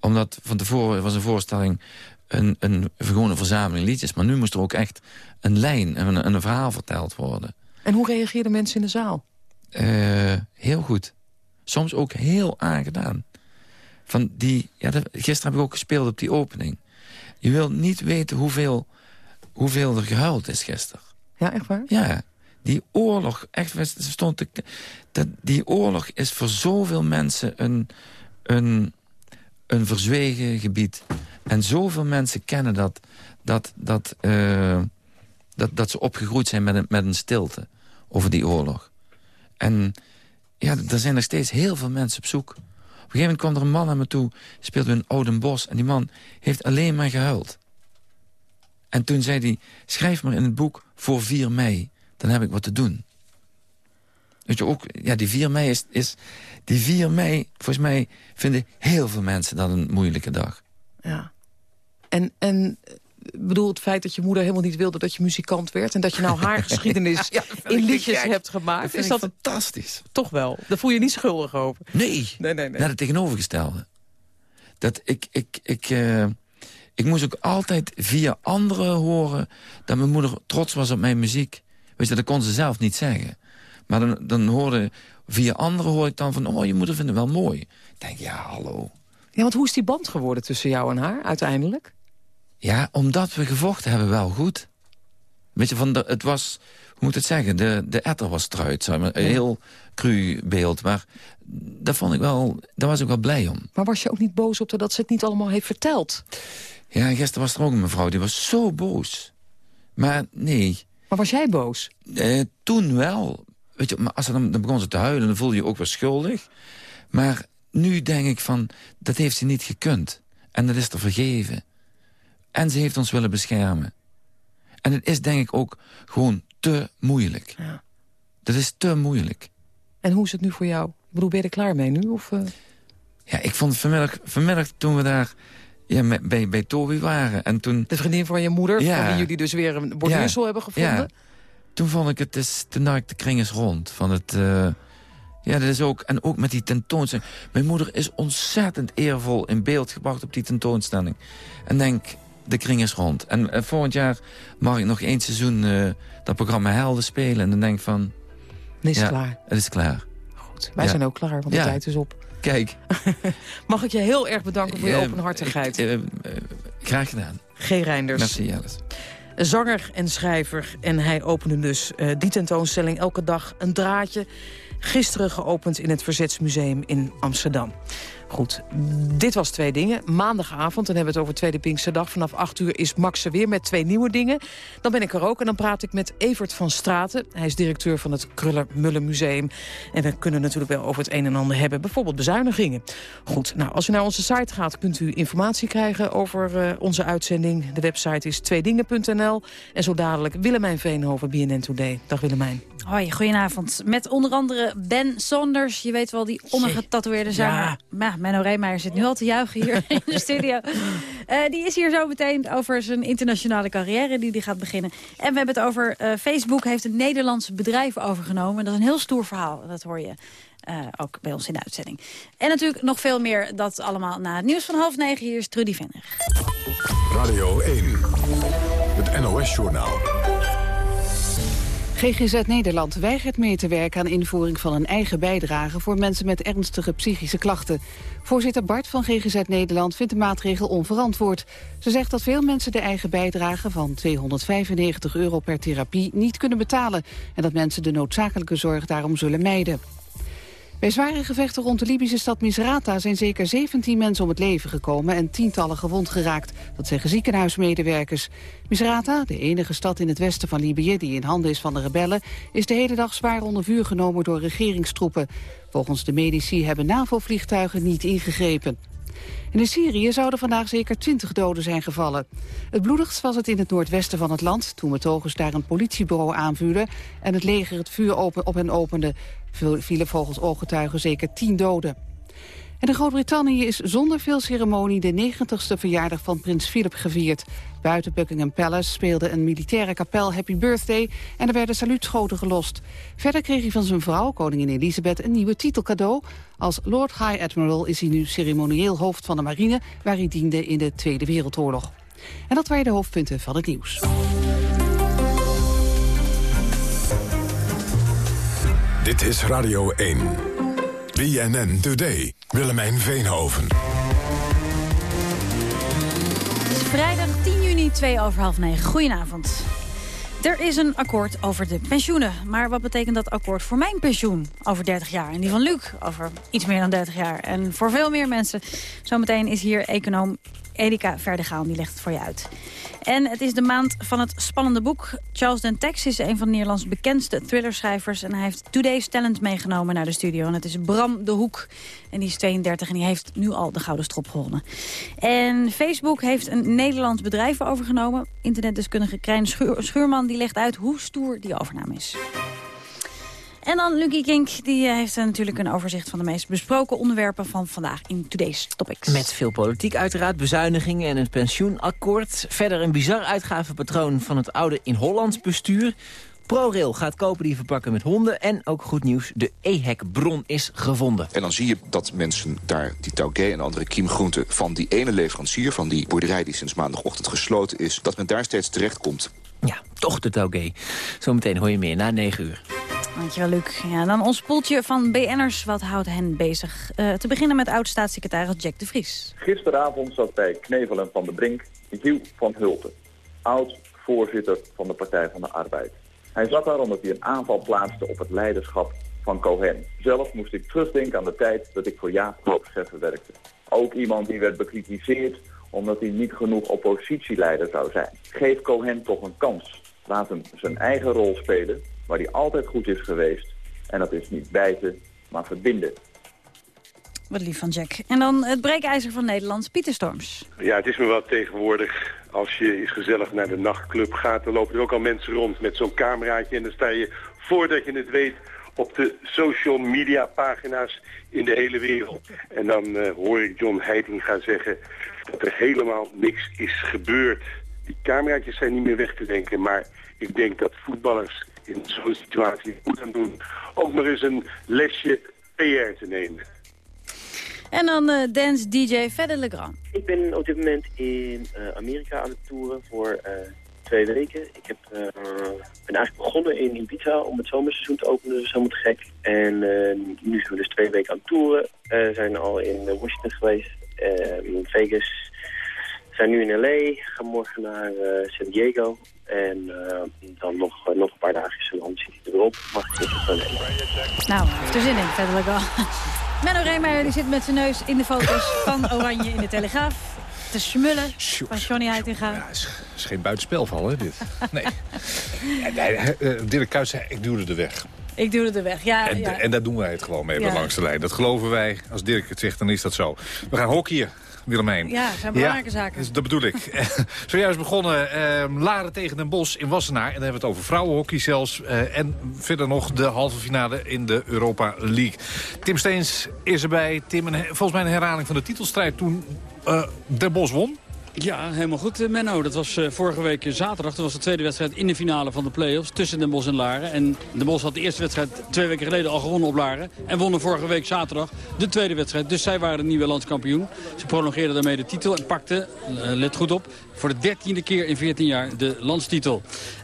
Omdat van tevoren was een voorstelling een, een, gewoon een verzameling liedjes. Maar nu moest er ook echt een lijn en een, een verhaal verteld worden.
En hoe reageerden mensen in de zaal?
Uh, heel goed soms ook heel aangedaan. Van die, ja, gisteren heb ik ook gespeeld op die opening. Je wil niet weten hoeveel, hoeveel er gehuild is gisteren.
Ja, echt waar?
Ja, die oorlog, echt, stond dat, die oorlog is voor zoveel mensen een, een, een verzwegen gebied. En zoveel mensen kennen dat, dat, dat, uh, dat, dat ze opgegroeid zijn met een, met een stilte over die oorlog. En ja, er zijn nog steeds heel veel mensen op zoek. Op een gegeven moment kwam er een man naar me toe, speelde in Oudenbos... en die man heeft alleen maar gehuild. En toen zei hij, schrijf maar in het boek voor 4 mei. Dan heb ik wat te doen. Weet je, ook, ja, die 4 mei is, is... Die 4 mei, volgens mij, vinden heel veel mensen dat een moeilijke dag.
Ja. En, en bedoel, het feit dat je moeder helemaal niet wilde dat je muzikant werd... en dat je nou haar geschiedenis in liedjes hebt gemaakt.
Dat is dat fantastisch.
Toch wel. Daar voel je niet schuldig over.
Nee, nee, nee, nee. naar het tegenovergestelde. Dat ik, ik, ik, uh, ik moest ook altijd via anderen horen... dat mijn moeder trots was op mijn muziek. Weet je, dat kon ze zelf niet zeggen. Maar dan, dan hoorde, via anderen hoor ik dan van... oh, je moeder vindt het wel mooi. Ik denk, ja, hallo.
Ja, want hoe is die band geworden tussen jou en haar uiteindelijk?
Ja, omdat we gevochten hebben wel goed. Weet je, van de, het was, hoe moet ik het zeggen, de, de etter was truit. Zeg maar. Een heel cru beeld, maar daar, vond ik wel, daar was ik wel blij om.
Maar was je ook niet boos op dat ze het niet allemaal heeft verteld?
Ja, gisteren was er ook een mevrouw, die was zo boos. Maar nee.
Maar was jij boos?
Eh, toen wel. Weet je, maar als ze dan, dan begon ze te huilen, dan voelde je ook wel schuldig. Maar nu denk ik van, dat heeft ze niet gekund. En dat is te vergeven. En ze heeft ons willen beschermen. En het is denk ik ook gewoon te moeilijk. Ja. Dat is te moeilijk.
En hoe is het nu voor jou? Ik bedoel, ben je er klaar mee nu? Of, uh...
Ja, ik vond vanmiddag, vanmiddag toen we daar ja, met, bij, bij Toby waren. En toen,
de vriendin van je moeder, ja, van wie jullie dus weer een borduursel hebben gevonden? Ja.
Toen vond ik het, is, toen dacht ik de kring is rond. Van het, uh, Ja, dat is ook. En ook met die tentoonstelling. Mijn moeder is ontzettend eervol in beeld gebracht op die tentoonstelling. En denk, de kring is rond. En uh, volgend jaar mag ik nog één seizoen uh, dat programma Helden spelen. En dan denk ik van...
Het is ja, klaar.
Het is klaar.
Goed, wij ja. zijn ook klaar, want de ja. tijd is op.
Kijk.
mag ik je heel erg bedanken voor je openhartigheid.
graag gedaan.
G. Reinders.
Merci,
zanger en schrijver. En hij opende dus uh, die tentoonstelling elke dag een draadje. Gisteren geopend in het Verzetsmuseum in Amsterdam. Goed, dit was Twee Dingen. Maandagavond, dan hebben we het over Tweede Pinksterdag. Vanaf 8 uur is Max er weer met twee nieuwe dingen. Dan ben ik er ook en dan praat ik met Evert van Straten. Hij is directeur van het Kruller-Mullen Museum. En we kunnen natuurlijk wel over het een en ander hebben. Bijvoorbeeld bezuinigingen. Goed, nou, als u naar onze site gaat, kunt u informatie krijgen over uh, onze uitzending. De website is tweedingen.nl. En zo dadelijk Willemijn Veenhoven, BNN Today. Dag Willemijn.
Hoi, goedenavond. Met onder andere Ben Saunders. Je weet wel, die ondergetatoeëerde zanger. Ja. Menno Reemeijer zit nu al te juichen hier in de studio. Uh, die is hier zo meteen over zijn internationale carrière die hij gaat beginnen. En we hebben het over uh, Facebook heeft een Nederlands bedrijf overgenomen. Dat is een heel stoer verhaal, dat hoor je. Uh, ook bij ons in de uitzending. En natuurlijk nog veel meer, dat allemaal na het nieuws van half negen. Hier is Trudy Venner.
Radio 1, het NOS-journaal.
GGZ Nederland weigert mee te werken aan invoering van een eigen bijdrage voor mensen met ernstige psychische klachten. Voorzitter Bart van GGZ Nederland vindt de maatregel onverantwoord. Ze zegt dat veel mensen de eigen bijdrage van 295 euro per therapie niet kunnen betalen en dat mensen de noodzakelijke zorg daarom zullen mijden. Bij zware gevechten rond de Libische stad Misrata zijn zeker 17 mensen om het leven gekomen en tientallen gewond geraakt. Dat zeggen ziekenhuismedewerkers. Misrata, de enige stad in het westen van Libië die in handen is van de rebellen, is de hele dag zwaar onder vuur genomen door regeringstroepen. Volgens de medici hebben NAVO-vliegtuigen niet ingegrepen. En in Syrië zouden vandaag zeker 20 doden zijn gevallen. Het bloedigst was het in het noordwesten van het land... toen betogers daar een politiebureau aanvuurden... en het leger het vuur op hen opende. Vielen volgens ooggetuigen zeker 10 doden. En in Groot-Brittannië is zonder veel ceremonie de 90ste verjaardag van prins Philip gevierd. Buiten Buckingham Palace speelde een militaire kapel Happy Birthday en er werden saluutschoten gelost. Verder kreeg hij van zijn vrouw, koningin Elisabeth, een nieuwe titel cadeau. Als Lord High Admiral is hij nu ceremonieel hoofd van de marine, waar hij diende in de Tweede Wereldoorlog. En dat waren de hoofdpunten van het nieuws.
Dit is Radio 1. BNN Today. Willemijn Veenhoven.
Vrijdag 10 juni, 2 over half 9. Goedenavond. Er is een akkoord over de pensioenen. Maar wat betekent dat akkoord voor mijn pensioen over 30 jaar? En die van Luc over iets meer dan 30 jaar. En voor veel meer mensen. Zometeen is hier econoom Erika Verdegaan, die legt het voor je uit. En het is de maand van het spannende boek. Charles Dentex is een van de Nederlands bekendste thrillerschrijvers. En hij heeft Today's Talent meegenomen naar de studio. En het is Bram de Hoek. En die is 32 en die heeft nu al de Gouden Strop gewonnen. En Facebook heeft een Nederlands bedrijf overgenomen. Internetdeskundige Krijn Schuurman die legt uit hoe stoer die overname is. En dan Lucky Kink, die eh, heeft natuurlijk een overzicht van de meest besproken onderwerpen van vandaag in Today's Topics.
Met veel politiek uiteraard, bezuinigingen en een pensioenakkoord. Verder een bizar uitgavenpatroon van het oude in Hollands bestuur. ProRail gaat kopen die verpakken met honden. En ook goed nieuws, de EHEC-bron is gevonden.
En dan zie je dat mensen daar die taugé en andere kiemgroenten... van die ene leverancier, van die boerderij die sinds maandagochtend gesloten is... dat men daar steeds terechtkomt.
Ja, toch de taugé. Zometeen hoor je meer na 9 uur.
Dankjewel, Luc. Ja, dan ons poeltje van BN'ers. Wat houdt hen bezig? Uh, te beginnen met oud-staatssecretaris Jack de Vries.
Gisteravond zat bij Knevel en Van der Brink Giel van Hulten. Oud-voorzitter van de Partij van de Arbeid. Hij zat daar omdat hij een aanval plaatste op het leiderschap van Cohen. Zelf moest ik terugdenken aan de tijd dat ik voor Jaap Koopscheffer werkte. Ook iemand die werd bekritiseerd omdat hij niet genoeg oppositieleider zou zijn. Geef Cohen toch een kans. Laat hem zijn eigen rol spelen waar hij altijd goed is geweest. En dat is niet bijten, maar verbinden.
Wat lief van Jack. En dan het breekijzer van Nederland, Pieter Storms.
Ja, het is me wel tegenwoordig. Als je eens gezellig naar de nachtclub gaat, dan lopen er ook al mensen rond met zo'n cameraatje. En dan sta je, voordat je het weet, op de social media pagina's in de hele wereld. En dan uh, hoor ik John gaan zeggen dat er helemaal niks is gebeurd. Die cameraatjes zijn niet meer weg te denken, maar ik denk dat voetballers in zo'n situatie moet gaan doen. Ook nog eens een lesje PR te nemen.
En dan uh, dance DJ Fedde Legrand.
Ik ben op dit moment in uh, Amerika aan het toeren voor uh, twee weken. Ik heb, ben eigenlijk begonnen in Ibiza om het zomerseizoen te openen. Dat is helemaal te gek. En nu zijn we dus twee weken aan het toeren. We zijn al in Washington geweest, in Vegas. We zijn nu in L.A., gaan morgen naar San Diego. En dan nog, nog een paar dagen en dan zit hij erop. Mag ik het zo nemen?
Nou, heeft er zin in, Fedde Legrand. Menno Reemeyer die zit met zijn neus in de foto's van Oranje in de Telegraaf. Te smullen van Johnny Heitinga.
Ja, is, is geen buitenspelval, hè, dit? Nee. ja, nee uh, Dirk Kuyt zei, ik duwde de weg.
Ik duwde de weg, ja.
En,
ja.
en daar doen wij het gewoon mee, ja. langs de lijn. Dat geloven wij. Als Dirk het zegt, dan is dat zo. We gaan hockeyen. Willemijn.
Ja, zijn belangrijke
ja,
zaken.
Dat bedoel ik. Zojuist begonnen eh, Laren tegen Den Bosch in Wassenaar. En dan hebben we het over vrouwenhockey zelfs. Uh, en verder nog de halve finale in de Europa League. Tim Steens is erbij. Tim, een, volgens mij een herhaling van de titelstrijd toen uh, Den Bosch won.
Ja, helemaal goed, Menno. Dat was uh, vorige week zaterdag. Dat was de tweede wedstrijd in de finale van de play-offs tussen Den Bosch en Laren. En Den Bosch had de eerste wedstrijd twee weken geleden al gewonnen op Laren. En wonnen vorige week zaterdag de tweede wedstrijd. Dus zij waren de nieuwe landskampioen. Ze prolongeerden daarmee de titel en pakten, uh, let goed op, voor de dertiende keer in 14 jaar de landstitel.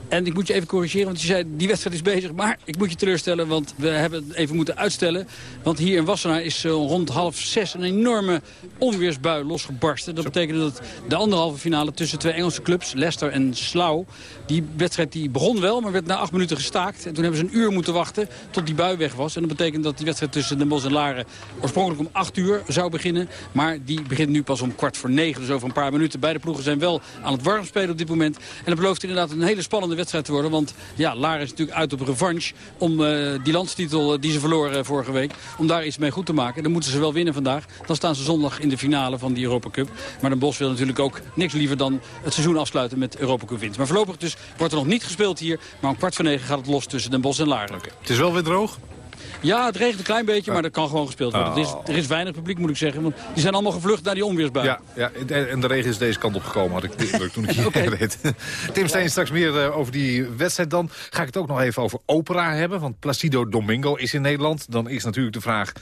En ik moet je even corrigeren, want je zei die wedstrijd is bezig. Maar ik moet je teleurstellen, want we hebben het even moeten uitstellen. Want hier in Wassenaar is uh, rond half zes een enorme onweersbui losgebarsten. Dat betekende dat de anderhalve finale tussen twee Engelse clubs, Leicester en Slough... die wedstrijd die begon wel, maar werd na acht minuten gestaakt. En toen hebben ze een uur moeten wachten tot die bui weg was. En dat betekent dat die wedstrijd tussen Den Bosch en Laren... oorspronkelijk om acht uur zou beginnen. Maar die begint nu pas om kwart voor negen, dus over een paar minuten. Beide ploegen zijn wel aan het warm spelen op dit moment. En dat belooft inderdaad een hele spannende wedstrijd te worden. Want ja, Laren is natuurlijk uit op revanche om uh, die landstitel uh, die ze verloren uh, vorige week... om daar iets mee goed te maken. Dan moeten ze wel winnen vandaag. Dan staan ze zondag in de finale van die Europa Cup. Maar Den Bosch wil natuurlijk ook niks liever dan het seizoen afsluiten met Europa Cup winst. Maar voorlopig dus wordt er nog niet gespeeld hier. Maar om kwart voor negen gaat het los tussen Den Bosch en Laren.
Okay. Het is wel weer droog?
Ja, het regent een klein beetje, maar dat kan gewoon gespeeld worden. Oh. Er, is, er, is, weinig publiek, moet ik zeggen. Want die zijn allemaal gevlucht naar die onweersbui.
Ja, ja en de regen is deze kant op gekomen, had ik de indruk toen ik hier okay. reed. Tim Steen, straks meer uh, over die wedstrijd dan. Ga ik het ook nog even over opera hebben, want Placido Domingo is in Nederland. Dan is natuurlijk de vraag,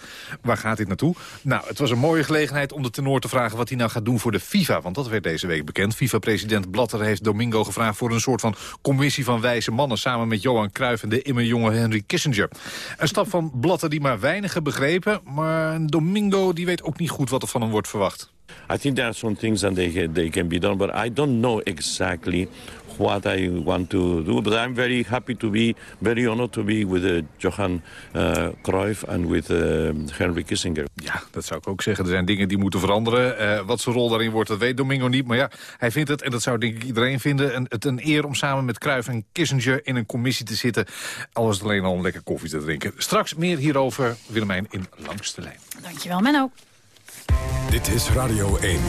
waar gaat dit naartoe? Nou, het was een mooie gelegenheid om de tenor te vragen wat hij nou gaat doen voor de FIFA. Want dat werd deze week bekend. FIFA-president Blatter heeft Domingo gevraagd voor een soort van commissie van wijze mannen... samen met Johan Cruijff en de immer jonge Henry Kissinger. Een stap van Blatter die maar weinigen begrepen. Maar Domingo die weet ook niet goed wat er van hem wordt verwacht.
I think there are some things that they, they can be done, but I don't know exactly what I want to do. But I'm very happy to be, very honored to be with uh, Johan uh, Cruyff and with uh, Henry Kissinger.
Ja, dat zou ik ook zeggen. Er zijn dingen die moeten veranderen. Uh, wat zijn rol daarin wordt, dat weet Domingo niet. Maar ja, hij vindt het, en dat zou denk ik iedereen vinden... Een, het een eer om samen met Cruyff en Kissinger in een commissie te zitten. Al is het alleen al om lekker koffie te drinken. Straks meer hierover, Willemijn, in Langste Lijn.
Dankjewel, Menno.
Dit is Radio 1.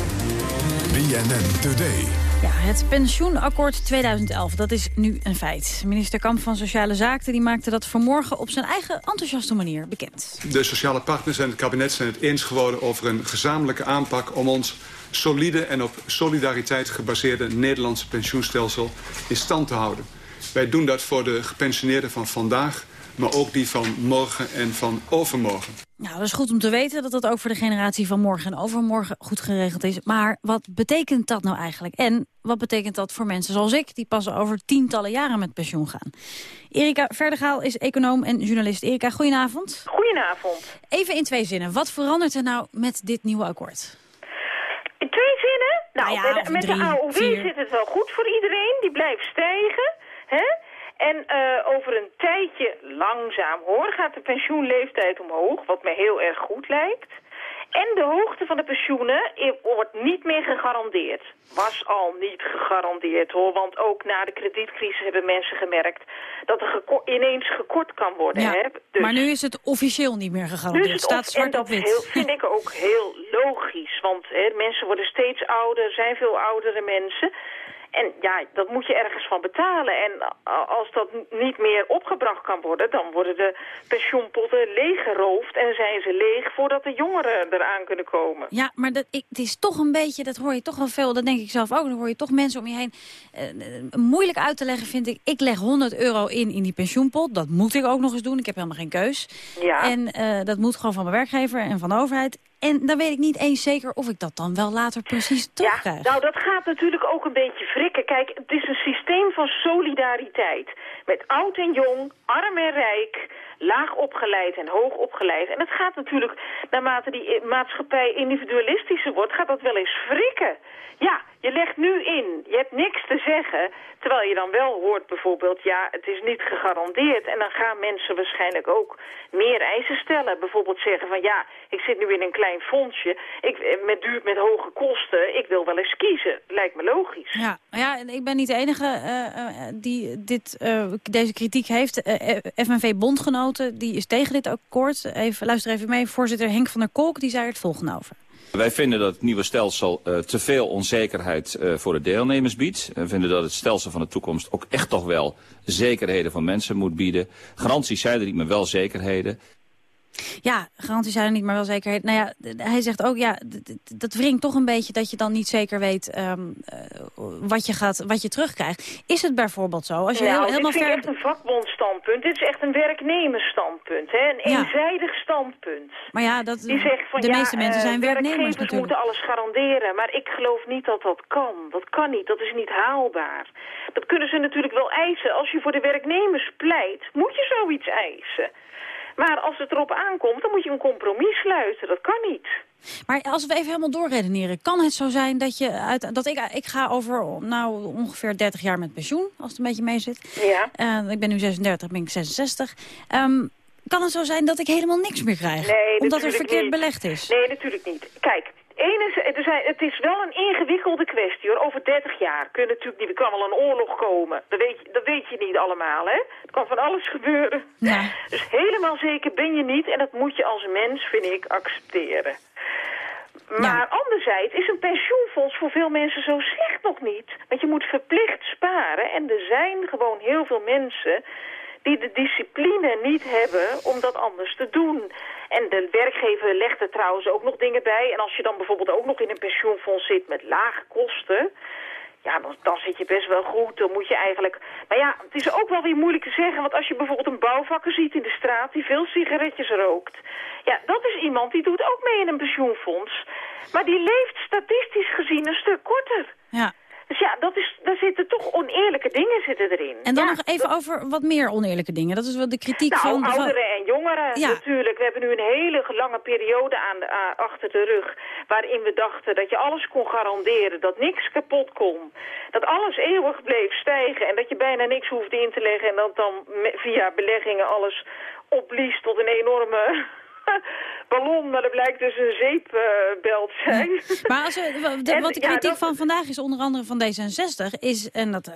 BNN Today.
Ja, het pensioenakkoord 2011, dat is nu een feit. Minister Kamp van Sociale Zaken die maakte dat vanmorgen op zijn eigen enthousiaste manier bekend.
De sociale partners en het kabinet zijn het eens geworden over een gezamenlijke aanpak om ons solide en op solidariteit gebaseerde Nederlandse pensioenstelsel in stand te houden. Wij doen dat voor de gepensioneerden van vandaag, maar ook die van morgen en van overmorgen.
Nou, dat is goed om te weten dat dat ook voor de generatie van morgen en overmorgen goed geregeld is. Maar wat betekent dat nou eigenlijk? En wat betekent dat voor mensen zoals ik, die pas over tientallen jaren met pensioen gaan? Erika Verdegaal is econoom en journalist. Erika, goedenavond.
Goedenavond.
Even in twee zinnen. Wat verandert er nou met dit nieuwe akkoord?
In twee zinnen? Nou,
Nou ja,
met,
of
met
drie,
de AOW
vier.
zit het wel goed voor iedereen. Die blijft stijgen. Hè? En eh, over een tijdje, langzaam hoor, gaat de pensioenleeftijd omhoog. Wat mij heel erg goed lijkt. En de hoogte van de pensioenen wordt niet meer gegarandeerd. Was al niet gegarandeerd hoor. Want ook na de kredietcrisis hebben mensen gemerkt dat er geko- ineens gekort kan worden.
Ja,
hè? Dus-
Maar nu is het officieel niet meer gegarandeerd. staat
op-
zwart
en dat
op wit.
heel- vind ik ook heel logisch. Want hè, mensen worden steeds ouder, er zijn veel oudere mensen. En ja, dat moet je ergens van betalen. En als dat niet meer opgebracht kan worden... dan worden de pensioenpotten leeggeroofd en zijn ze leeg... voordat de jongeren eraan kunnen komen.
Ja, maar dat, ik, het is toch een beetje, dat hoor je toch wel veel... dat denk ik zelf ook, dan hoor je toch mensen om je heen... Uh, moeilijk uit te leggen vind ik, ik leg 100 euro in in die pensioenpot. Dat moet ik ook nog eens doen, ik heb helemaal geen keus. Ja. En uh, dat moet gewoon van mijn werkgever en van de overheid. En dan weet ik niet eens zeker of ik dat dan wel later precies terugkrijg.
Ja, nou dat gaat natuurlijk ook een beetje frikken. Kijk, het is een systeem van solidariteit. Met oud en jong, arm en rijk, laag opgeleid en hoog opgeleid. En het gaat natuurlijk, naarmate die maatschappij individualistischer wordt, gaat dat wel eens frikken. Ja, je legt nu in, je hebt niks te zeggen, terwijl je dan wel hoort bijvoorbeeld, ja, het is niet gegarandeerd. En dan gaan mensen waarschijnlijk ook meer eisen stellen. Bijvoorbeeld zeggen van, ja, ik zit nu in een klein fondsje, ik, met, duur, met hoge kosten, ik wil wel eens kiezen. Lijkt me logisch.
Ja, ja ik ben niet de enige uh, die dit, deze kritiek heeft. FNV Bondgenoten, die is tegen dit akkoord. Even, luister even mee, voorzitter Henk van der Kolk, die zei het volgende over.
Wij vinden dat het nieuwe stelsel uh, te veel onzekerheid uh, voor de deelnemers biedt. We vinden dat het stelsel van de toekomst ook echt toch wel zekerheden van mensen moet bieden. Garanties zijn er niet, maar wel zekerheden.
Ja, garanties zijn er niet, maar wel zekerheid. Nou ja, hij zegt ook, ja, dat wringt toch een beetje dat je dan niet zeker weet um, uh, wat, je gaat, wat je terugkrijgt. Is het bijvoorbeeld zo?
Als je nou, heel, helemaal dit ver... echt een vakbondstandpunt. Dit is echt een werknemersstandpunt. Hè? Een ja. eenzijdig standpunt.
Maar ja, dat, Die zegt van, de ja, meeste mensen zijn uh, werknemers natuurlijk.
moeten alles garanderen. Maar ik geloof niet dat dat kan. Dat kan niet. Dat is niet haalbaar. Dat kunnen ze natuurlijk wel eisen. Als je voor de werknemers pleit, moet je zoiets eisen. Maar als het erop aankomt, dan moet je een compromis sluiten. Dat kan niet.
Maar als we even helemaal doorredeneren, kan het zo zijn dat je uit, dat ik, ik ga over nou, ongeveer 30 jaar met pensioen, als het een beetje mee zit.
Ja.
Uh, ik ben nu 36, ben ik 66. Um, kan het zo zijn dat ik helemaal niks meer krijg?
Nee,
omdat er verkeerd belegd is?
Nee, natuurlijk niet. Kijk, het is wel een ingewikkelde kwestie hoor. Over 30 jaar kun natuurlijk niet, er kan wel een oorlog komen. Dat weet, je, dat weet je niet allemaal hè. Er kan van alles gebeuren.
Ja.
Dus helemaal zeker ben je niet en dat moet je als mens, vind ik, accepteren. Maar anderzijds is een pensioenfonds voor veel mensen zo slecht nog niet. Want je moet verplicht sparen en er zijn gewoon heel veel mensen die de discipline niet hebben om dat anders te doen. En de werkgever legt er trouwens ook nog dingen bij. En als je dan bijvoorbeeld ook nog in een pensioenfonds zit met lage kosten... Ja, dan, zit je best wel goed. Dan moet je eigenlijk... Maar ja, het is ook wel weer moeilijk te zeggen. Want als je bijvoorbeeld een bouwvakker ziet in de straat... die veel sigaretjes rookt... Ja, dat is iemand die doet ook mee in een pensioenfonds. Maar die leeft statistisch gezien een stuk korter.
Ja.
Dus ja, dat is, daar zitten toch oneerlijke dingen zitten erin.
En dan
ja,
nog even over wat meer oneerlijke dingen. Dat is wel de kritiek
nou,
van...
ouderen en jongeren ja. natuurlijk. We hebben nu een hele lange periode aan de, uh, achter de rug... waarin we dachten dat je alles kon garanderen, dat niks kapot kon. Dat alles eeuwig bleef stijgen en dat je bijna niks hoefde in te leggen... en dat dan via beleggingen alles opblies tot een enorme ballon, maar dat blijkt dus een zeepbelt uh, zijn.
Maar als de, wat de kritiek ja, dat... van vandaag is, onder andere van D66, is, en dat uh,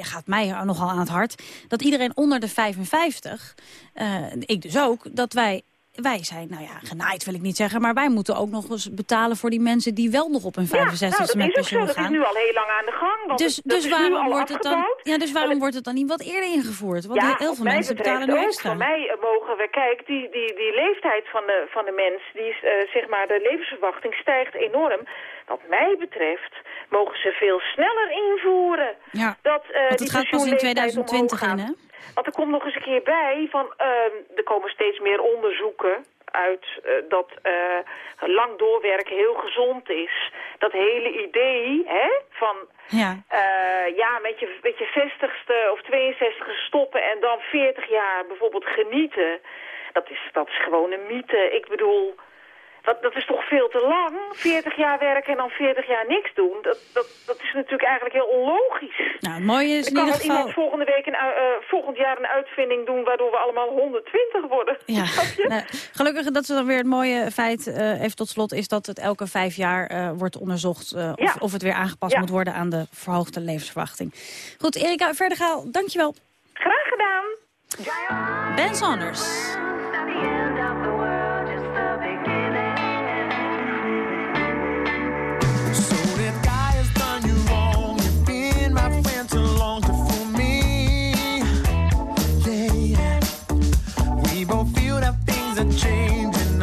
gaat mij nogal aan het hart, dat iedereen onder de 55, uh, ik dus ook, dat wij wij zijn, nou ja, genaaid wil ik niet zeggen... maar wij moeten ook nog eens betalen voor die mensen die wel nog op hun 65
ja,
nou, met pensioen
gaan. Dat is nu al heel lang aan de gang. Want
dus, dus waarom wordt het dan? Ja, dus waarom wordt het dan niet wat eerder ingevoerd? Want
ja,
heel veel mensen betalen nu extra.
Voor mij mogen we, kijk, die, die, die leeftijd van de, van de mens, die is, uh, zeg maar, de levensverwachting stijgt enorm. Wat mij betreft mogen ze veel sneller invoeren.
Ja,
dat, uh,
want het gaat pas in 2020 in, hè?
Want er komt nog eens een keer bij van, uh, er komen steeds meer onderzoeken uit uh, dat uh, lang doorwerken heel gezond is. Dat hele idee hè, van
ja,
uh, ja met, je, met je 60ste of 62 stoppen en dan 40 jaar bijvoorbeeld genieten. Dat is, dat is gewoon een mythe. Ik bedoel, dat, dat is toch veel te lang? 40 jaar werken en dan 40 jaar niks doen. Dat, dat, dat is natuurlijk eigenlijk heel onlogisch.
Nou, het mooie is in
kan
ieder geval...
iemand volgende week een, uh, volgend jaar een uitvinding doen... waardoor we allemaal 120 worden.
Ja, nou, gelukkig dat ze dan weer het mooie feit, uh, even tot slot... is dat het elke vijf jaar uh, wordt onderzocht... of, ja. of het weer aangepast ja. moet worden aan de verhoogde levensverwachting. Goed, Erika Verdegaal, dankjewel.
Graag gedaan.
Ben Saunders.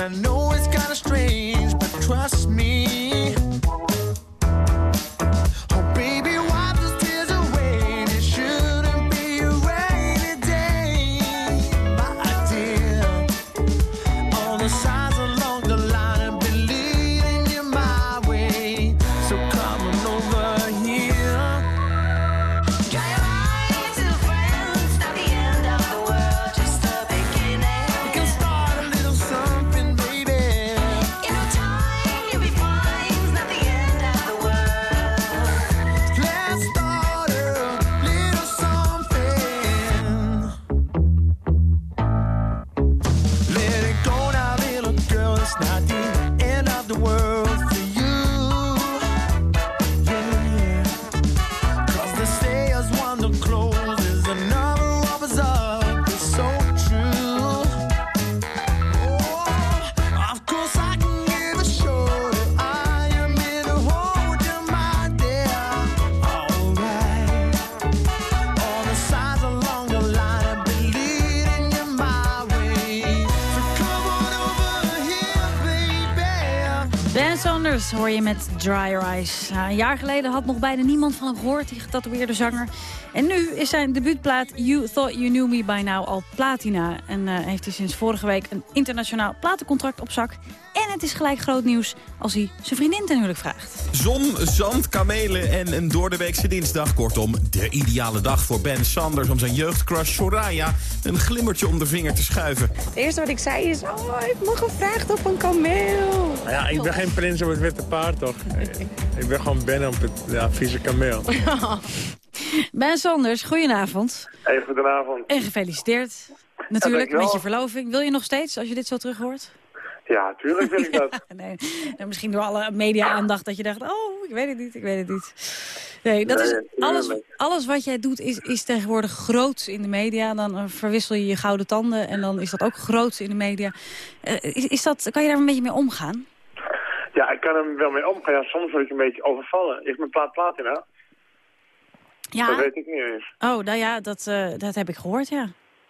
I know hoor je met Dry Eyes. Een jaar geleden had nog bijna niemand van hem gehoord, die getatoeëerde zanger. En nu is zijn debuutplaat You Thought You Knew Me By Now al platina. En eh, heeft hij sinds vorige week een internationaal platencontract op zak. En het is gelijk groot nieuws als hij zijn vriendin ten huwelijk vraagt.
Zon, zand, kamelen en een doordeweekse dinsdag. Kortom, de ideale dag voor Ben Sanders om zijn jeugdcrush Soraya een glimmertje om de vinger te schuiven.
Het eerste wat ik zei is, oh, hij heeft me gevraagd op een kameel.
Nou ja, ik ben geen prins op het witte paard, toch? ik ben gewoon Ben op het ja, vieze kameel.
Ben Sanders, goedenavond.
Hey, goedenavond.
En gefeliciteerd. Natuurlijk, met je verloving. Wil je nog steeds, als je dit zo terug hoort?
Ja, tuurlijk wil ik dat.
nee, nou, misschien door alle media-aandacht dat je dacht, oh, ik weet het niet, ik weet het niet. Nee, dat is alles, alles wat jij doet is, is tegenwoordig groots in de media. Dan eh, verwissel je je gouden tanden en dan is dat ook groots in de media. Uh, is, is dat, kan je daar een beetje mee omgaan?
Ja, ik kan er wel mee omgaan. Ja, soms word ik een beetje overvallen. Is mijn plaat platina?
Ja.
Dat weet ik niet eens.
Oh, nou ja, dat, uh, dat heb ik gehoord, ja.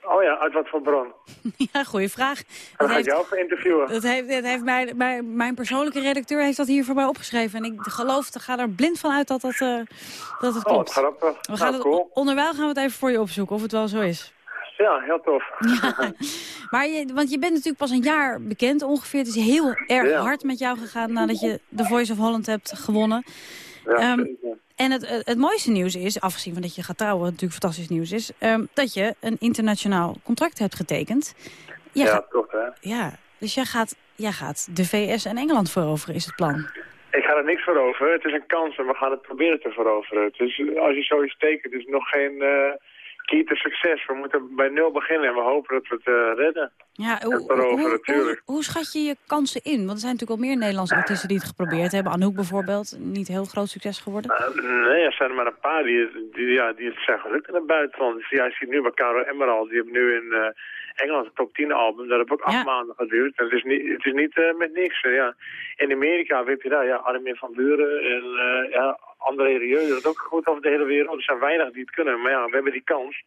Oh ja, uit wat voor bron?
ja, goede vraag.
Dat ga ik jou voor interviewen.
Dat heeft, dat heeft mijn, mijn, mijn, persoonlijke redacteur heeft dat hier voor mij opgeschreven. En ik geloof, ik ga er blind van uit dat, dat, uh, dat het klopt.
Oh, grappig.
We gaan
nou, cool.
het, onderwijl gaan we het even voor je opzoeken, of het wel zo is.
Ja, heel tof.
Ja, maar je, want je bent natuurlijk pas een jaar bekend ongeveer. Het is heel erg ja. hard met jou gegaan nadat je The Voice of Holland hebt gewonnen.
Ja, um,
en het, het mooiste nieuws is, afgezien van dat je gaat trouwen, wat natuurlijk fantastisch nieuws is, um, dat je een internationaal contract hebt getekend.
Jij ja, gaat, toch hè?
Ja, dus jij gaat, jij gaat de VS en Engeland veroveren, is het plan.
Ik ga er niks veroveren. Het is een kans en we gaan het proberen te veroveren. Dus als je zoiets tekent, is nog geen uh, key to succes. We moeten bij nul beginnen en we hopen dat we het uh, redden.
Ja, hoe, hoe, hoe, hoe, schat je je kansen in? Want er zijn natuurlijk al meer Nederlandse artiesten die het geprobeerd hebben. Anouk bijvoorbeeld, niet heel groot succes geworden.
Uh, nee, er zijn er maar een paar die, die, ja, die het zijn gelukt in het buitenland. Dus ja, je ziet nu bij Caro Emerald, die heeft nu in uh, Engeland een top 10 album. Dat heeft ook acht maanden geduurd. En het is niet, het is niet met niks. ja. In Amerika weet je daar, ja, Armin van Buren en ja, André Rieu, dat is ook goed over de hele wereld. Er zijn weinig die het kunnen, maar ja, we hebben die kans.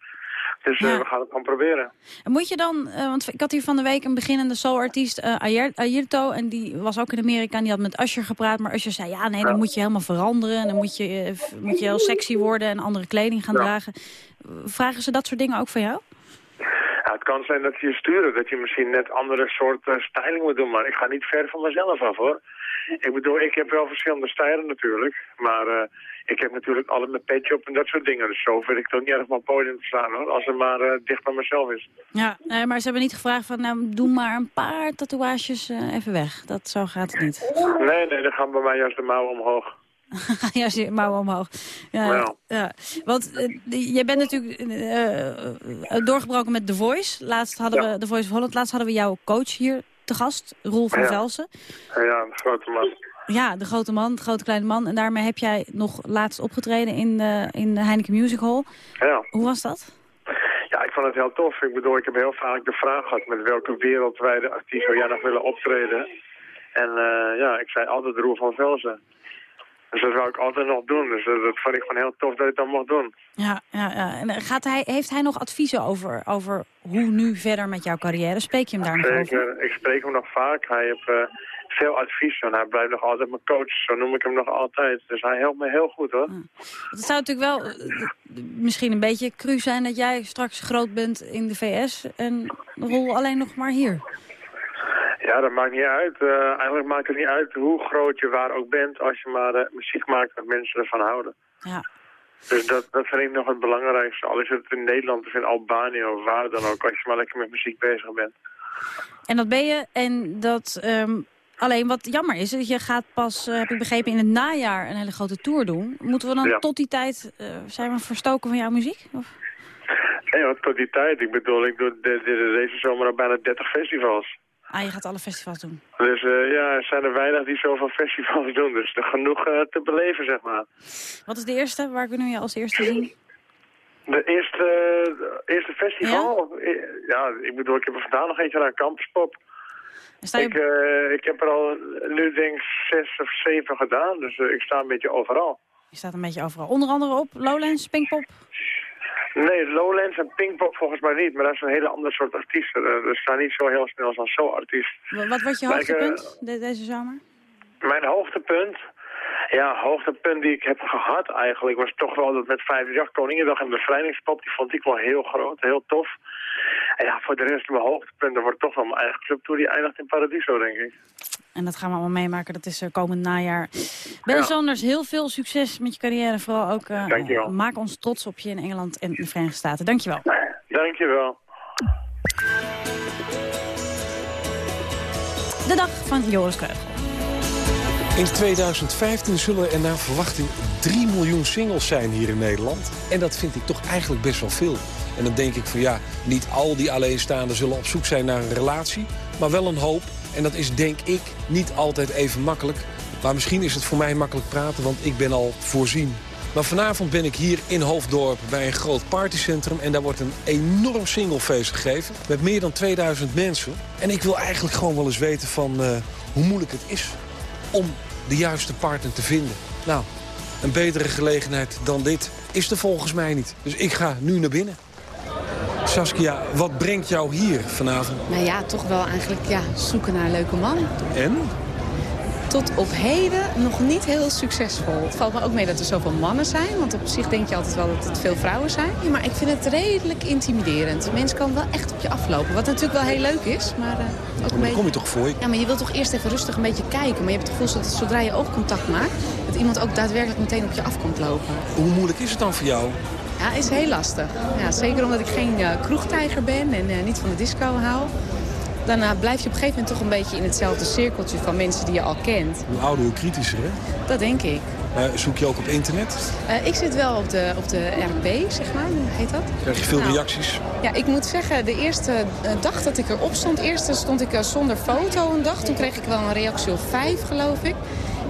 Dus ja. uh, we gaan het gewoon proberen.
En moet je dan, uh, want ik had hier van de week een beginnende soulartiest, uh, Ayrto, en die was ook in Amerika en die had met Usher gepraat. Maar Usher zei, ja nee, dan ja. moet je helemaal veranderen en dan moet je, moet je heel sexy worden en andere kleding gaan ja. dragen. Vragen ze dat soort dingen ook van jou?
Ja, het kan zijn dat ze je sturen, dat je misschien net andere soort styling moet doen, maar ik ga niet ver van mezelf af hoor. Ik bedoel, ik heb wel verschillende stijlen natuurlijk, maar uh, ik heb natuurlijk altijd mijn petje op en dat soort dingen. Dus zo vind ik het ook niet erg om op podium te staan hoor, als het maar uh, dicht bij mezelf is.
Ja, uh, maar ze hebben niet gevraagd van, nou doe maar een paar tatoeages even weg. Dat zo gaat het niet.
Nee, nee, dan gaan bij mij juist de mouwen omhoog.
ja, mouwen omhoog. Ja, ja. Want jij bent natuurlijk doorgebroken met The Voice. Laatst hadden ja. we The Voice of Holland. Laatst hadden we jouw coach hier te gast, Roel van
ja.
Velsen.
Ja, de grote man.
Ja, de grote man, de grote kleine man. En daarmee heb jij nog laatst opgetreden in de, in de Heineken Music Hall.
Ja.
Hoe was dat?
Ja, ik vond het heel tof. Ik bedoel, ik heb heel vaak de vraag gehad met welke wereldwijde artiest zou jij nog willen optreden. En uh, ja, ik zei altijd Roel van Velsen. Dus dat zou ik altijd nog doen. Dus dat, dat vond ik gewoon heel tof dat ik dat mocht doen.
Ja, ja, ja. En gaat hij, heeft hij nog adviezen over, over hoe nu verder met jouw carrière? Spreek je hem daar nog over?
Ik spreek hem nog vaak. Hij heeft uh, veel advies en hij blijft nog altijd mijn coach. Zo noem ik hem nog altijd. Dus hij helpt me heel goed hoor.
Het zou natuurlijk wel uh, misschien een beetje cru zijn dat jij straks groot bent in de VS en rol alleen nog maar hier.
Ja, dat maakt niet uit. Uh, eigenlijk maakt het niet uit hoe groot je waar ook bent... als je maar uh, muziek maakt dat mensen ervan houden.
Ja.
Dus dat, dat vind ik nog het belangrijkste. Al is het in Nederland of in Albanië of waar dan ook... als je maar lekker met muziek bezig bent.
En dat ben je. En dat... Um, alleen wat jammer is, dat je gaat pas, uh, heb ik begrepen, in het najaar een hele grote tour doen. Moeten we dan
ja.
tot die tijd... zijn we verstoken van jouw muziek? Of?
Nee, tot die tijd. Ik bedoel, ik doe de, de, deze zomer al bijna 30 festivals.
Ah, je gaat alle festivals doen?
Dus uh, ja, er zijn er weinig die zoveel festivals doen. Dus er genoeg uh, te beleven, zeg maar.
Wat is de eerste? Waar kunnen we je als eerste zien?
De eerste, de eerste festival? Ja? ja? ik bedoel, ik heb er vandaag nog eentje aan Campus Pop.
Je...
Ik, uh, ik heb er al nu denk ik zes of zeven gedaan. Dus ik sta een beetje overal.
Je staat een beetje overal. Onder andere op Lowlands, Pinkpop?
Nee, Lowlands en Pinkpop volgens mij niet. Maar dat is een hele andere soort artiesten. Er staan niet zo heel snel als zo'n artiest.
Wat wordt je hoogtepunt de, deze zomer?
Mijn hoogtepunt? Ja, hoogtepunt die ik heb gehad eigenlijk was toch wel dat met 5 Koningendag en bevrijdingspop. Die vond ik wel heel groot, heel tof. En ja, voor de rest mijn hoogtepunten wordt toch wel mijn eigen clubtour. Die eindigt in Paradiso, denk ik.
En dat gaan we allemaal meemaken. Dat is uh, komend najaar. Ben Sanders, heel veel succes met je carrière. Vooral ook uh, maak ons trots op je in Engeland en de Verenigde Staten. Dankjewel.
Dankjewel.
De dag van Joris Kreugel.
In 2015 zullen er naar verwachting 3 miljoen singles zijn hier in Nederland. En dat vind ik toch eigenlijk best wel veel. En dan denk ik van ja, niet al die alleenstaanden zullen op zoek zijn naar een relatie. Maar wel een hoop. En dat is denk ik niet altijd even makkelijk. Maar misschien is het voor mij makkelijk praten, want ik ben al voorzien. Maar vanavond ben ik hier in Hoofddorp bij een groot partycentrum... en daar wordt een enorm singlefeest gegeven met meer dan 2000 mensen. En ik wil eigenlijk gewoon wel eens weten van uh, hoe moeilijk het is om de juiste partner te vinden. Nou, een betere gelegenheid dan dit is er volgens mij niet. Dus ik ga nu naar binnen. Saskia, wat brengt jou hier vanavond?
Nou ja, toch wel eigenlijk ja, zoeken naar een leuke man.
En?
Tot op heden nog niet heel succesvol. Het valt me ook mee dat er zoveel mannen zijn. Want op zich denk je altijd wel dat het veel vrouwen zijn. Ja, maar ik vind het redelijk intimiderend. Mensen komen wel echt op je aflopen. Wat natuurlijk wel heel leuk is. Maar, uh, ook een beetje...
kom je toch voor?
Ja, maar je wilt toch eerst even rustig een beetje kijken. Maar je hebt het gevoel dat zodra je oogcontact maakt... dat iemand ook daadwerkelijk meteen op je af komt lopen.
Hoe moeilijk is het dan voor jou?
Ja, is heel lastig. Ja, zeker omdat ik geen uh, kroegtijger ben en uh, niet van de disco hou. Dan uh, blijf je op een gegeven moment toch een beetje in hetzelfde cirkeltje van mensen die je al kent.
Hoe ouder, hoe kritischer, hè?
Dat denk ik.
zoek je ook op internet?
ik zit wel op de, op de RP, zeg maar. Hoe heet dat?
Krijg je veel nou, reacties?
Ja, ik moet zeggen, de eerste dag dat ik erop stond... eerst stond ik zonder foto een dag. Toen kreeg ik wel een reactie of vijf, geloof ik.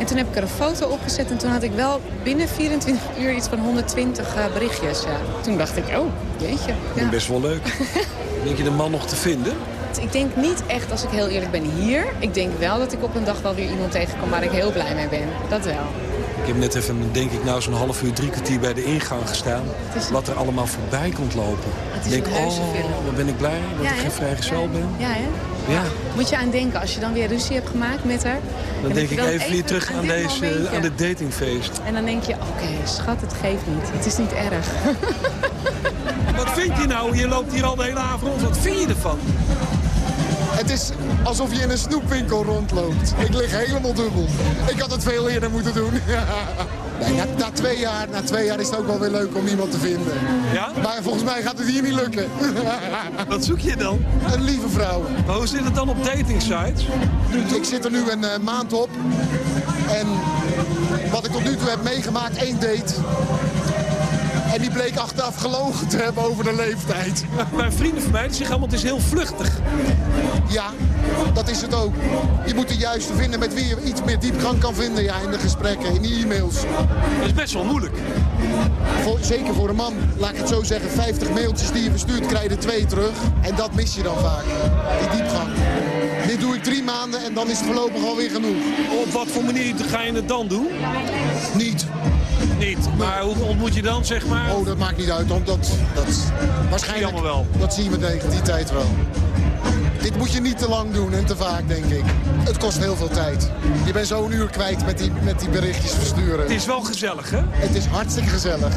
En toen heb ik er een foto opgezet en toen had ik wel binnen 24 uur iets van 120 uh, berichtjes. Ja. Toen dacht ik, oh, jeetje.
Ja. Best wel leuk. denk je de man nog te vinden?
Ik denk niet echt, als ik heel eerlijk ben, hier. Ik denk wel dat ik op een dag wel weer iemand tegenkom waar ik heel blij mee ben. Dat wel.
Ik heb net even, denk ik, nou zo'n half uur, drie kwartier bij de ingang gestaan. Wat er allemaal voorbij komt lopen.
Het is
denk, oh, dan ben ik blij dat
ja,
ik geen vrijgezel
ja.
ben.
Ja, hè?
Ja.
Moet je aan denken, als je dan weer ruzie hebt gemaakt met haar...
Dan denk ik
dan
even weer terug aan, deze,
momentje.
aan dit datingfeest.
En dan denk je, oké, schat, het geeft niet. Het is niet erg.
Wat vind je nou? Je loopt hier al de hele avond rond. Wat vind je ervan?
Het is alsof je in een snoepwinkel rondloopt. Ik lig helemaal dubbel. Ik had het veel eerder moeten doen. Nee, na, na, twee jaar, na twee jaar is het ook wel weer leuk om iemand te vinden.
Ja?
Maar volgens mij gaat het hier niet lukken.
Wat zoek je dan?
Een lieve vrouw.
Maar hoe zit het dan op dating sites?
Ik zit er nu een uh, maand op. En wat ik tot nu toe heb meegemaakt, één date. Die bleek achteraf gelogen te hebben over de leeftijd.
Mijn vrienden van mij zeggen allemaal het is heel vluchtig.
Ja, dat is het ook. Je moet de juiste vinden met wie je iets meer diepgang kan vinden ja, in de gesprekken, in die e-mails.
Dat is best wel moeilijk.
Voor, zeker voor een man, laat ik het zo zeggen, 50 mailtjes die je verstuurt, krijg je er twee terug. En dat mis je dan vaak, die diepgang. Dit doe ik drie maanden en dan is het voorlopig alweer genoeg.
Op wat voor manier ga je het dan doen?
Niet.
Niet, maar hoe ontmoet je dan, zeg maar?
Oh, dat maakt niet uit, want dat, dat waarschijnlijk...
allemaal wel.
Dat zie je me tegen die tijd wel. Dit moet je niet te lang doen en te vaak, denk ik. Het kost heel veel tijd. Je bent zo een uur kwijt met die, met die berichtjes versturen.
Het is wel gezellig, hè?
Het is hartstikke gezellig.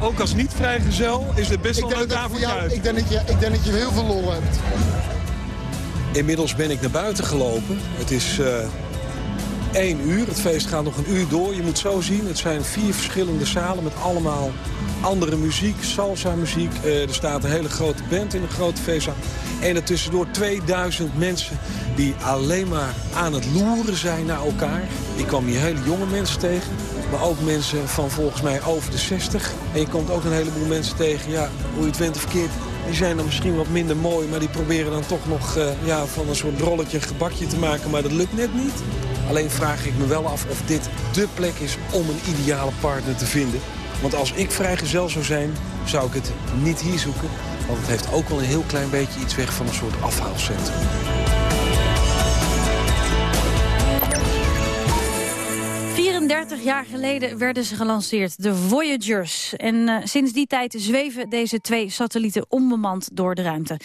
Ook als niet-vrijgezel is het best wel een leuk avondje uit.
Ik denk, dat je, ik denk dat je heel veel lol hebt.
Inmiddels ben ik naar buiten gelopen. Het is uh, één uur. Het feest gaat nog een uur door. Je moet zo zien, het zijn vier verschillende zalen met allemaal andere muziek, salsa muziek. Uh, er staat een hele grote band in een grote feestzaal. En er tussendoor 2000 mensen die alleen maar aan het loeren zijn naar elkaar. Ik kwam hier hele jonge mensen tegen. Maar ook mensen van volgens mij over de 60. En je komt ook een heleboel mensen tegen, ja, hoe je het went of verkeerd. Die zijn dan misschien wat minder mooi, maar die proberen dan toch nog uh, ja, van een soort drolletje een gebakje te maken. Maar dat lukt net niet. Alleen vraag ik me wel af of dit dé plek is om een ideale partner te vinden. Want als ik vrijgezel zou zijn, zou ik het niet hier zoeken. Want het heeft ook wel een heel klein beetje iets weg van een soort afhaalcentrum.
34 jaar geleden werden ze gelanceerd, de Voyagers. En uh, sinds die tijd zweven deze twee satellieten onbemand door de ruimte.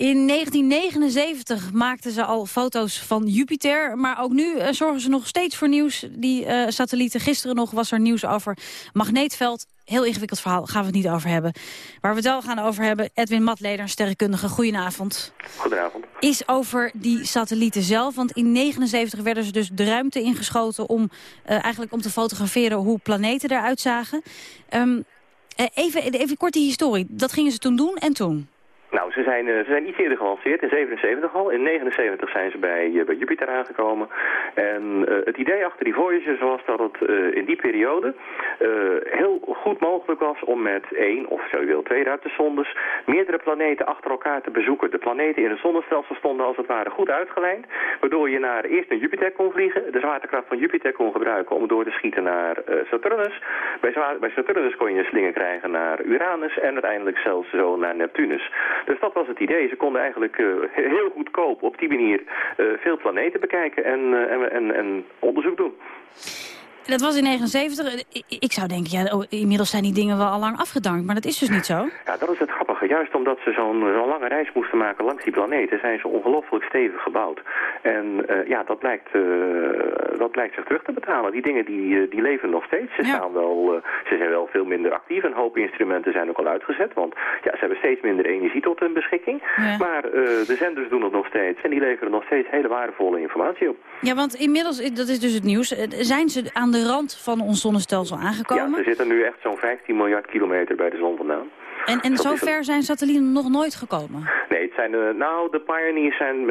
In 1979 maakten ze al foto's van Jupiter. Maar ook nu uh, zorgen ze nog steeds voor nieuws. Die uh, satellieten, gisteren nog was er nieuws over magneetveld. Heel ingewikkeld verhaal, gaan we het niet over hebben. Waar we het wel gaan over hebben, Edwin Matleder, sterrenkundige. Goedenavond.
Goedenavond.
Is over die satellieten zelf. Want in 79 werden ze dus de ruimte ingeschoten... om uh, eigenlijk om te fotograferen hoe planeten eruit zagen. Um, even, even kort die historie. Dat gingen ze toen doen en toen?
Nou, ze zijn, uh, ze zijn iets eerder gelanceerd, in 77 al. In 79 zijn ze bij, uh, bij Jupiter aangekomen. En uh, het idee achter die Voyager was dat het in die periode heel goed mogelijk was om met één of zo je wil twee ruimtesondes meerdere planeten achter elkaar te bezoeken. De planeten in het zonnestelsel stonden als het ware goed uitgelijnd, waardoor je naar eerst naar Jupiter kon vliegen, de zwaartekracht van Jupiter kon gebruiken om door te schieten naar Saturnus. Bij, bij Saturnus kon je een slinger krijgen naar Uranus en uiteindelijk zelfs zo naar Neptunus. Dus dat was het idee. Ze konden eigenlijk uh, heel goedkoop op die manier uh, veel planeten bekijken en, uh, en, en, en onderzoek doen.
Dat was in 79. Ik zou denken, ja, oh, inmiddels zijn die dingen wel al lang afgedankt. Maar dat is dus niet zo.
Ja, dat is het grappige. Juist omdat ze zo'n zo lange reis moesten maken langs die planeten... zijn ze ongelooflijk stevig gebouwd. En uh, ja, dat blijkt, uh, dat blijkt zich terug te betalen. Die dingen die, die leven nog steeds. Ze, ja. staan wel, ze zijn wel veel minder actief. Een hoop instrumenten zijn ook al uitgezet. Want ja, ze hebben steeds minder energie tot hun beschikking. Ja. Maar de zenders doen het nog steeds. En die leveren nog steeds hele waardevolle informatie op.
Ja, want inmiddels, dat is dus het nieuws... zijn ze aan de rand van ons zonnestelsel aangekomen.
Ja, er zitten nu echt zo'n 15 miljard kilometer bij de zon vandaan.
En, en zover zijn satellieten nog nooit gekomen?
Nee, het zijn de, nou, de Pioneers zijn,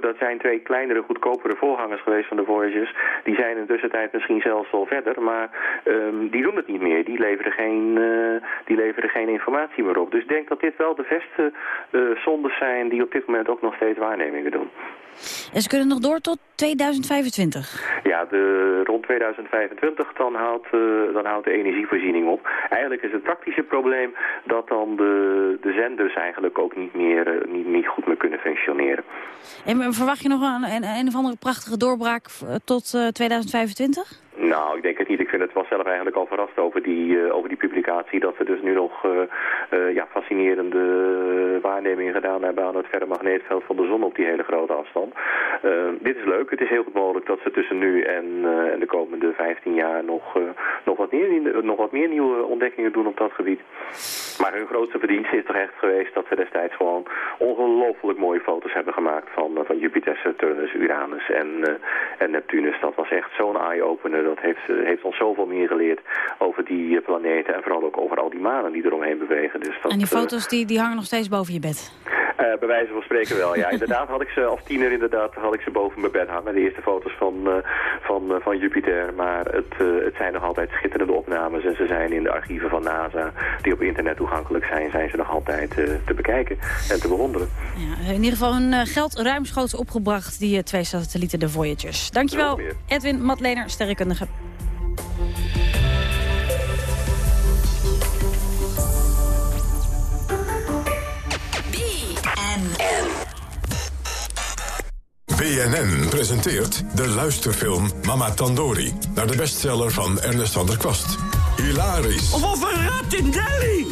dat zijn twee kleinere, goedkopere voorgangers geweest van de Voyagers. Die zijn in de tussentijd misschien zelfs al verder, maar um, die doen het niet meer. Die leveren, geen, uh, die leveren geen informatie meer op. Dus ik denk dat dit wel de beste uh, zondes zijn die op dit moment ook nog steeds waarnemingen doen.
En ze kunnen nog door tot 2025?
Ja, de, rond 2025 dan houdt, uh, dan houdt de energievoorziening op. Eigenlijk is het praktische probleem dat dan de, de zenders eigenlijk ook niet meer uh, niet, niet goed meer kunnen functioneren.
En verwacht je nog een, een, een of andere prachtige doorbraak tot uh, 2025?
Nou, ik denk het niet. Ik vind het wel zelf eigenlijk al verrast over die, uh, over die publicatie. Dat we dus nu nog uh, uh, ja, fascinerende waarnemingen gedaan hebben aan het verre magneetveld van de zon op die hele grote afstand. dit is leuk. Het is heel goed mogelijk dat ze tussen nu en, en de komende 15 jaar nog, nog, wat meer, nog wat meer nieuwe ontdekkingen doen op dat gebied. Maar hun grootste verdienste is toch echt geweest dat ze destijds gewoon ongelooflijk mooie foto's hebben gemaakt van, van Jupiter, Saturnus, Uranus en, en Neptunus. Dat was echt zo'n eye-opener dat heeft, heeft ons zoveel meer geleerd over die planeten en vooral ook over al die manen die eromheen bewegen. Dus dat,
en die foto's die, die hangen nog steeds boven je bed?
Uh, bij wijze van spreken wel, ja. Inderdaad had ik ze als tiener inderdaad had ik ze boven mijn bed hangen. De eerste foto's van, uh, van, uh, van Jupiter. Maar het, het zijn nog altijd schitterende opnames. En ze zijn in de archieven van NASA, die op internet toegankelijk zijn, zijn ze nog altijd te bekijken en te bewonderen.
Ja, in ieder geval hun geld ruimschoots opgebracht, die twee satellieten, de Voyagers. Dankjewel, Edwin Matlener, sterrenkundige.
BNN presenteert de luisterfilm Mama Tandori... naar de bestseller van Ernest van der Kwast. Hilarisch.
Of of een rat in Delhi.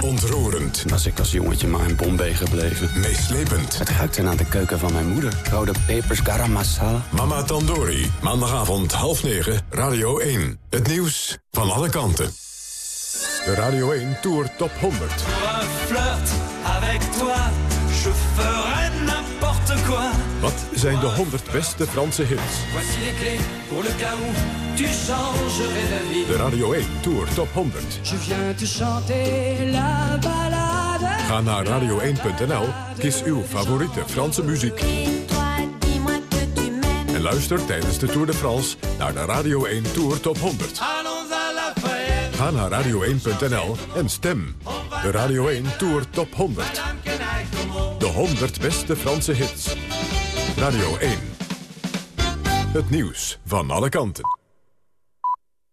Ontroerend.
Was ik als jongetje maar in Bombay gebleven.
Meeslepend.
Het ruikte naar de keuken van mijn moeder. Rode pepers, garam masala.
Mama Tandori. Maandagavond half negen, Radio 1. Het nieuws van alle kanten. De Radio 1 Tour Top 100. avec toi, je ferai. Wat zijn de 100 beste Franse hits? De Radio 1 Tour Top 100. Je viens te chanter la balade. Ga naar radio1.nl, kies uw favoriete Franse muziek. En luister tijdens de Tour de France naar de Radio 1 Tour Top 100. Ga naar radio1.nl en stem. De Radio 1 Tour Top 100. De 100 beste Franse hits. Radio 1. Het nieuws van alle kanten.